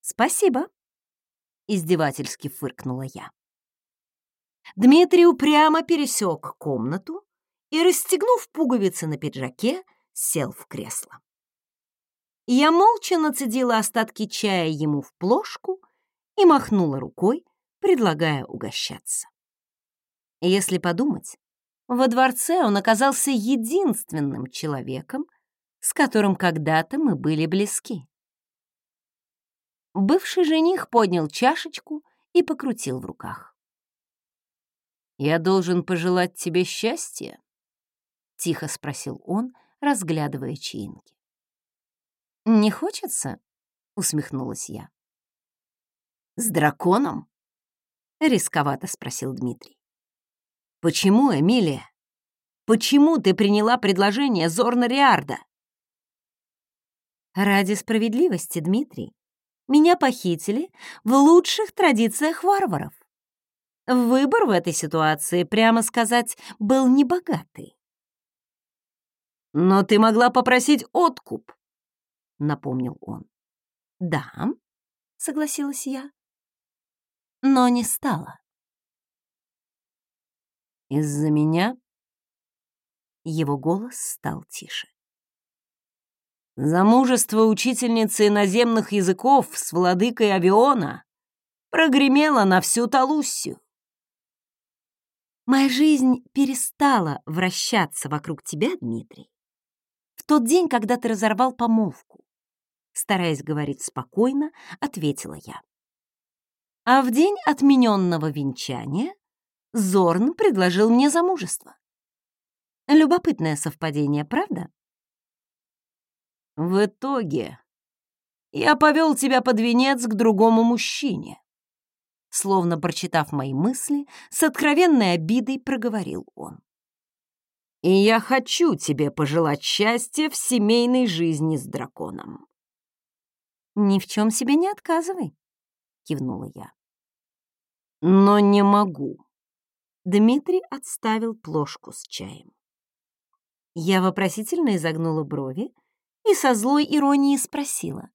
«Спасибо!» — издевательски фыркнула я. Дмитрий упрямо пересек комнату и, расстегнув пуговицы на пиджаке, сел в кресло. Я молча нацедила остатки чая ему в плошку и махнула рукой, предлагая угощаться. Если подумать, во дворце он оказался единственным человеком, с которым когда-то мы были близки. Бывший жених поднял чашечку и покрутил в руках. «Я должен пожелать тебе счастья?» — тихо спросил он, разглядывая чаинки. «Не хочется?» — усмехнулась я. «С драконом?» — рисковато спросил Дмитрий. «Почему, Эмилия? Почему ты приняла предложение Зорна Риарда?» «Ради справедливости, Дмитрий, меня похитили в лучших традициях варваров. Выбор в этой ситуации, прямо сказать, был небогатый. «Но ты могла попросить откуп», — напомнил он. «Да», — согласилась я, — «но не стала». Из-за меня его голос стал тише. Замужество учительницы иноземных языков с владыкой Авиона прогремело на всю Талуссию. Моя жизнь перестала вращаться вокруг тебя, Дмитрий, тот день, когда ты разорвал помолвку. Стараясь говорить спокойно, ответила я. А в день отмененного венчания Зорн предложил мне замужество. Любопытное совпадение, правда? В итоге я повел тебя под венец к другому мужчине. Словно прочитав мои мысли, с откровенной обидой проговорил он. И я хочу тебе пожелать счастья в семейной жизни с драконом. Ни в чем себе не отказывай, кивнула я. Но не могу. Дмитрий отставил плошку с чаем. Я вопросительно изогнула брови и со злой иронией спросила.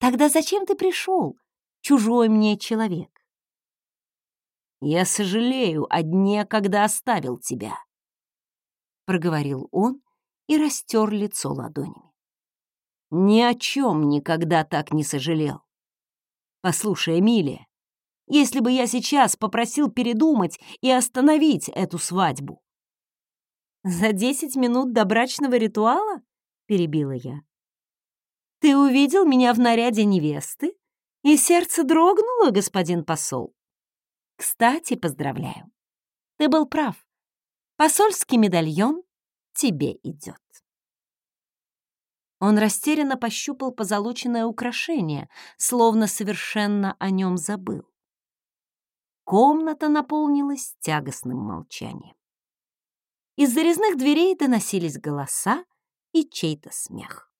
«Тогда зачем ты пришел, чужой мне человек?» «Я сожалею о дне, когда оставил тебя», — проговорил он и растер лицо ладонями. «Ни о чем никогда так не сожалел. Послушай, Эмилия, если бы я сейчас попросил передумать и остановить эту свадьбу, «За десять минут до брачного ритуала?» — перебила я. «Ты увидел меня в наряде невесты, и сердце дрогнуло, господин посол. Кстати, поздравляю. Ты был прав. Посольский медальон тебе идет». Он растерянно пощупал позолоченное украшение, словно совершенно о нем забыл. Комната наполнилась тягостным молчанием. Из зарезных дверей доносились голоса и чей-то смех.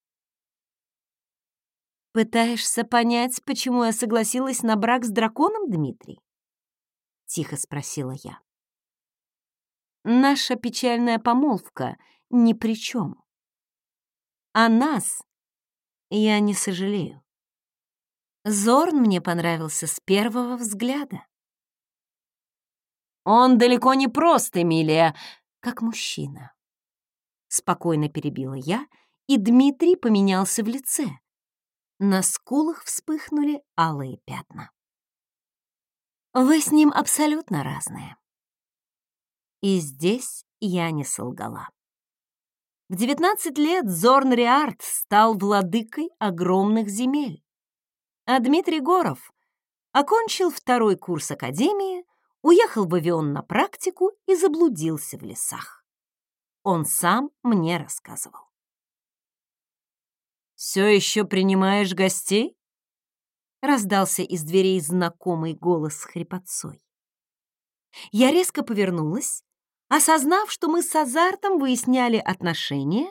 «Пытаешься понять, почему я согласилась на брак с драконом, Дмитрий?» — тихо спросила я. «Наша печальная помолвка ни при чем. О нас я не сожалею. Зорн мне понравился с первого взгляда. «Он далеко не прост, Эмилия», как мужчина. Спокойно перебила я, и Дмитрий поменялся в лице. На скулах вспыхнули алые пятна. Вы с ним абсолютно разные. И здесь я не солгала. В 19 лет Зорн Риарт стал владыкой огромных земель, а Дмитрий Горов окончил второй курс академии, уехал в Авион на практику и заблудился в лесах. Он сам мне рассказывал. «Все еще принимаешь гостей?» Раздался из дверей знакомый голос с хрипотцой. Я резко повернулась, осознав, что мы с азартом выясняли отношения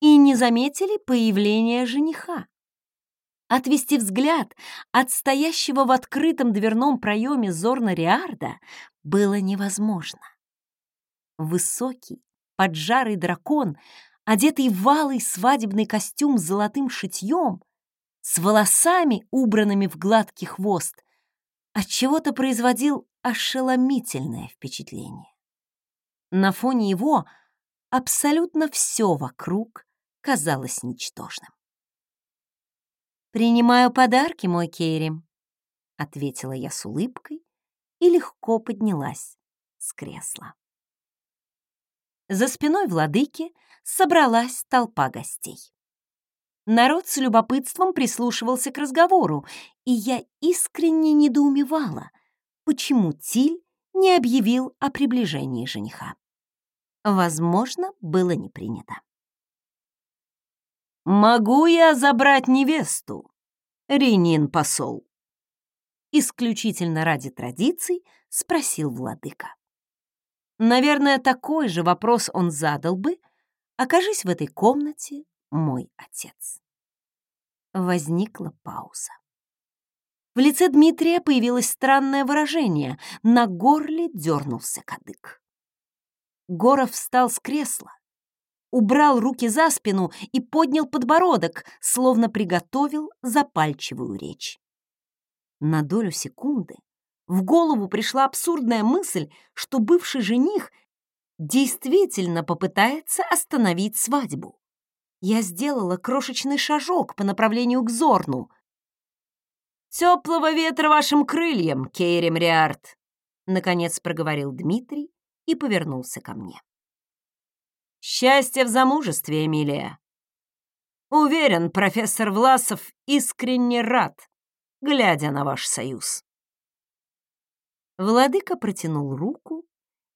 и не заметили появления жениха. Отвести взгляд от стоящего в открытом дверном проеме Зорна Риарда было невозможно. Высокий, поджарый дракон, одетый в валый свадебный костюм с золотым шитьем, с волосами, убранными в гладкий хвост, отчего-то производил ошеломительное впечатление. На фоне его абсолютно все вокруг казалось ничтожным. «Принимаю подарки, мой Керри», — ответила я с улыбкой и легко поднялась с кресла. За спиной владыки собралась толпа гостей. Народ с любопытством прислушивался к разговору, и я искренне недоумевала, почему Тиль не объявил о приближении жениха. Возможно, было не принято. «Могу я забрать невесту, Ренин посол?» Исключительно ради традиций спросил владыка. Наверное, такой же вопрос он задал бы, окажись в этой комнате мой отец. Возникла пауза. В лице Дмитрия появилось странное выражение, на горле дернулся кадык. Горов встал с кресла, убрал руки за спину и поднял подбородок, словно приготовил запальчивую речь. На долю секунды в голову пришла абсурдная мысль, что бывший жених действительно попытается остановить свадьбу. Я сделала крошечный шажок по направлению к Зорну. «Теплого ветра вашим крыльям, Кейрим Риарт!» Наконец проговорил Дмитрий и повернулся ко мне. Счастье в замужестве, Эмилия. Уверен, профессор Власов искренне рад, глядя на ваш союз. Владыка протянул руку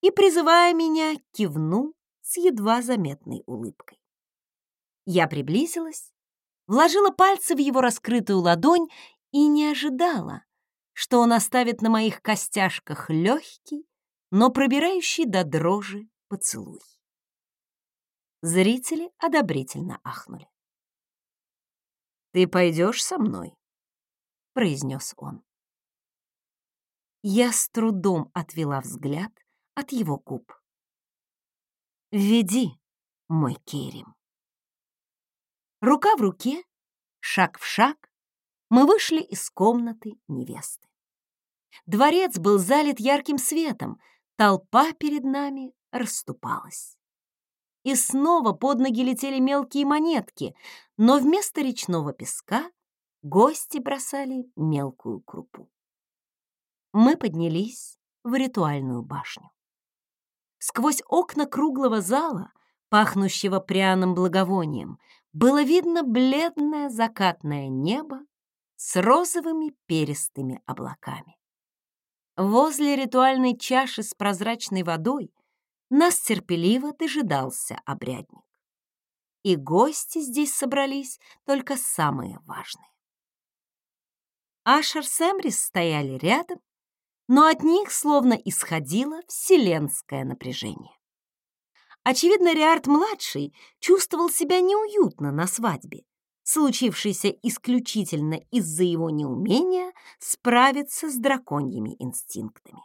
и, призывая меня, кивнул с едва заметной улыбкой. Я приблизилась, вложила пальцы в его раскрытую ладонь и не ожидала, что он оставит на моих костяшках легкий, но пробирающий до дрожи поцелуй. Зрители одобрительно ахнули. «Ты пойдешь со мной?» — произнес он. Я с трудом отвела взгляд от его губ. «Веди, мой Керим». Рука в руке, шаг в шаг, мы вышли из комнаты невесты. Дворец был залит ярким светом, толпа перед нами расступалась. И снова под ноги летели мелкие монетки, но вместо речного песка гости бросали мелкую крупу. Мы поднялись в ритуальную башню. Сквозь окна круглого зала, пахнущего пряным благовонием, было видно бледное закатное небо с розовыми перистыми облаками. Возле ритуальной чаши с прозрачной водой нас терпеливо дожидался обрядник. И гости здесь собрались только самые важные. Ашер с Эмрис стояли рядом, но от них словно исходило вселенское напряжение. Очевидно, Риард-младший чувствовал себя неуютно на свадьбе, случившейся исключительно из-за его неумения справиться с драконьими инстинктами.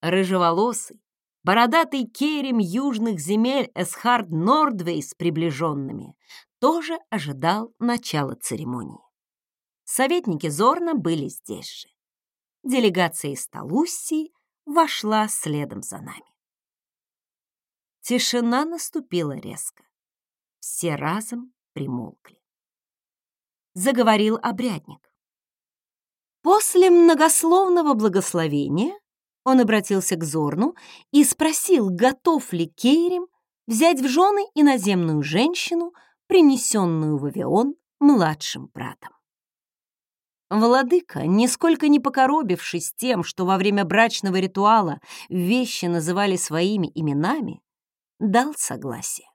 Рыжеволосый, бородатый керем южных земель Эсхард Нордвей с приближенными тоже ожидал начала церемонии. Советники Зорна были здесь же. Делегация из Талуссии вошла следом за нами. Тишина наступила резко. Все разом примолкли. Заговорил обрядник. После многословного благословения он обратился к Зорну и спросил, готов ли Кейрим взять в жены иноземную женщину, принесенную в Авион младшим братом. Владыка, нисколько не покоробившись тем, что во время брачного ритуала вещи называли своими именами, дал согласие.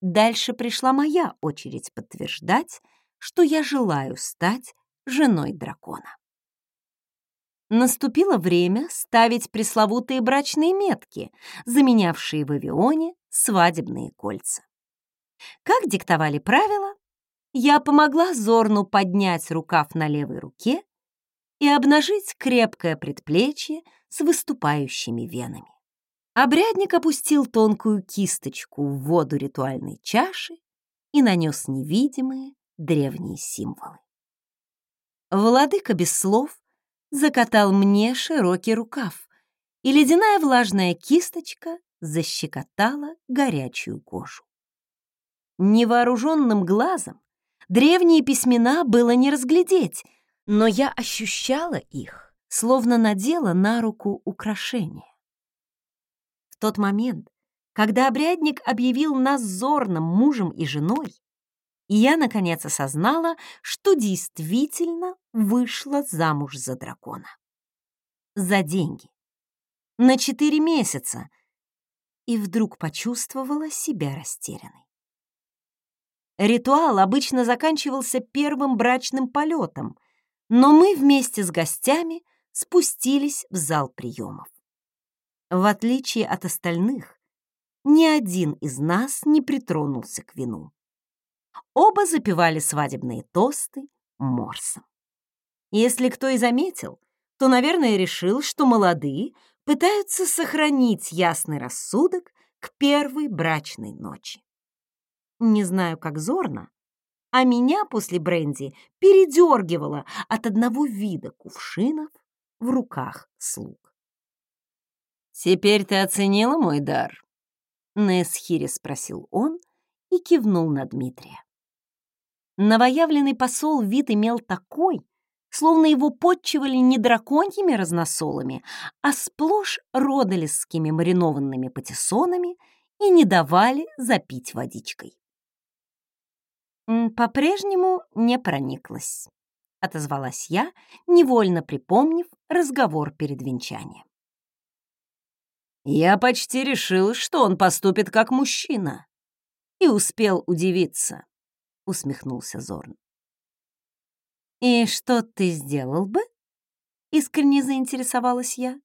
Дальше пришла моя очередь подтверждать, что я желаю стать женой дракона. Наступило время ставить пресловутые брачные метки, заменявшие в авионе свадебные кольца. Как диктовали правила, я помогла Зорну поднять рукав на левой руке и обнажить крепкое предплечье с выступающими венами. Обрядник опустил тонкую кисточку в воду ритуальной чаши и нанес невидимые древние символы. Владыка без слов закатал мне широкий рукав, и ледяная влажная кисточка защекотала горячую кожу. Невооруженным глазом древние письмена было не разглядеть, но я ощущала их, словно надела на руку украшение. В тот момент, когда обрядник объявил нас зорным мужем и женой, я, наконец, осознала, что действительно вышла замуж за дракона. За деньги. На четыре месяца. И вдруг почувствовала себя растерянной. Ритуал обычно заканчивался первым брачным полетом, но мы вместе с гостями спустились в зал приемов. В отличие от остальных, ни один из нас не притронулся к вину. Оба запивали свадебные тосты морсом. Если кто и заметил, то, наверное, решил, что молодые пытаются сохранить ясный рассудок к первой брачной ночи. Не знаю, как зорно, а меня после бренди передергивало от одного вида кувшинов в руках слуг. «Теперь ты оценила мой дар?» На Эсхире спросил он и кивнул на Дмитрия. Новоявленный посол вид имел такой, словно его подчивали не драконьими разносолами, а сплошь родолесскими маринованными патиссонами и не давали запить водичкой. «По-прежнему не прониклась», — отозвалась я, невольно припомнив разговор перед венчанием. Я почти решил, что он поступит как мужчина. И успел удивиться, — усмехнулся Зорн. «И что ты сделал бы?» — искренне заинтересовалась я.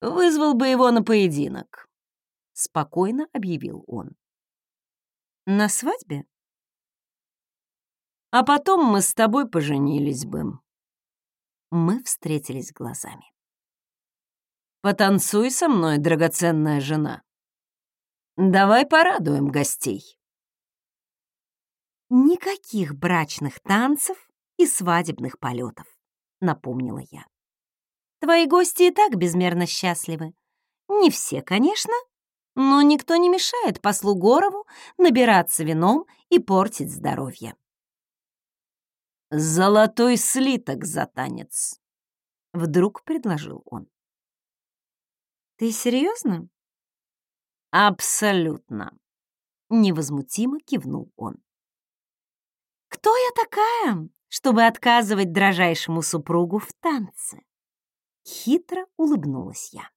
«Вызвал бы его на поединок», — спокойно объявил он. «На свадьбе?» «А потом мы с тобой поженились бы». Мы встретились глазами. Потанцуй со мной, драгоценная жена. Давай порадуем гостей. Никаких брачных танцев и свадебных полетов, напомнила я. Твои гости и так безмерно счастливы. Не все, конечно, но никто не мешает послу Горову набираться вином и портить здоровье. «Золотой слиток за танец», — вдруг предложил он. Ты серьезно? Абсолютно. Невозмутимо кивнул он. Кто я такая, чтобы отказывать дрожайшему супругу в танце? Хитро улыбнулась я.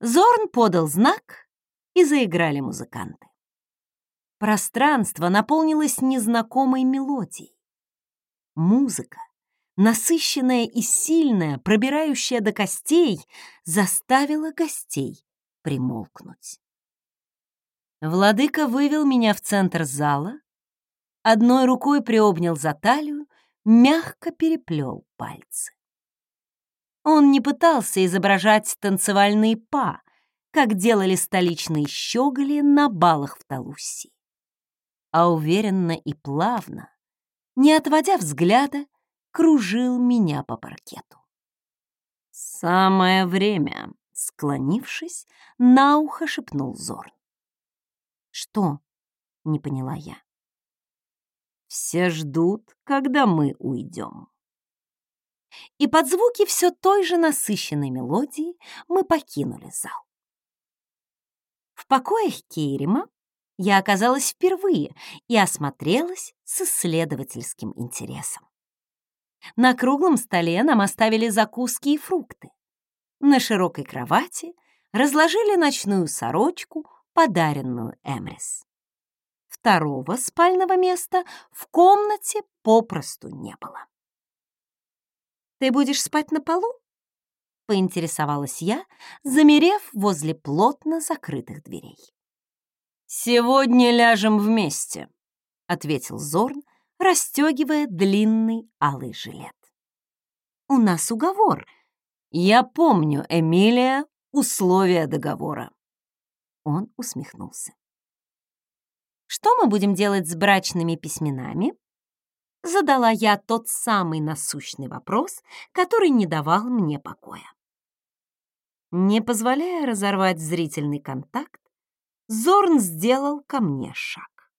Зорн подал знак, и заиграли музыканты. Пространство наполнилось незнакомой мелодией. Музыка насыщенная и сильная, пробирающая до костей, заставила гостей примолкнуть. Владыка вывел меня в центр зала, одной рукой приобнял за талию, мягко переплел пальцы. Он не пытался изображать танцевальные па, как делали столичные щеголи на балах в Талуссии, а уверенно и плавно, не отводя взгляда, кружил меня по паркету. «Самое время», — склонившись, на ухо шепнул Зорн. «Что?» — не поняла я. «Все ждут, когда мы уйдем». И под звуки все той же насыщенной мелодии мы покинули зал. В покоях Кейрима я оказалась впервые и осмотрелась с исследовательским интересом. На круглом столе нам оставили закуски и фрукты. На широкой кровати разложили ночную сорочку, подаренную Эмрис. Второго спального места в комнате попросту не было. «Ты будешь спать на полу?» — поинтересовалась я, замерев возле плотно закрытых дверей. «Сегодня ляжем вместе», — ответил Зорн, расстегивая длинный алый жилет. «У нас уговор. Я помню, Эмилия, условия договора». Он усмехнулся. «Что мы будем делать с брачными письменами?» Задала я тот самый насущный вопрос, который не давал мне покоя. Не позволяя разорвать зрительный контакт, Зорн сделал ко мне шаг.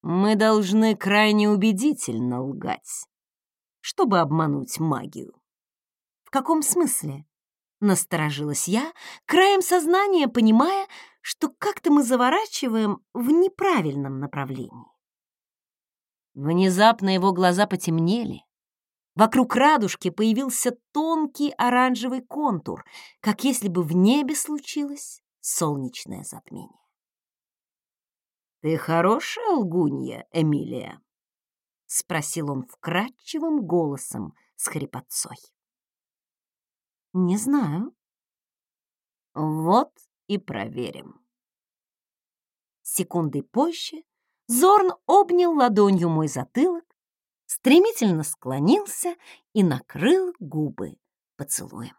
Мы должны крайне убедительно лгать, чтобы обмануть магию. В каком смысле? Насторожилась я, краем сознания понимая, что как-то мы заворачиваем в неправильном направлении. Внезапно его глаза потемнели. Вокруг радужки появился тонкий оранжевый контур, как если бы в небе случилось солнечное затмение. «Ты хорошая лгунья, Эмилия?» — спросил он вкрадчивым голосом с хрипотцой. «Не знаю». «Вот и проверим». Секунды позже Зорн обнял ладонью мой затылок, стремительно склонился и накрыл губы поцелуем.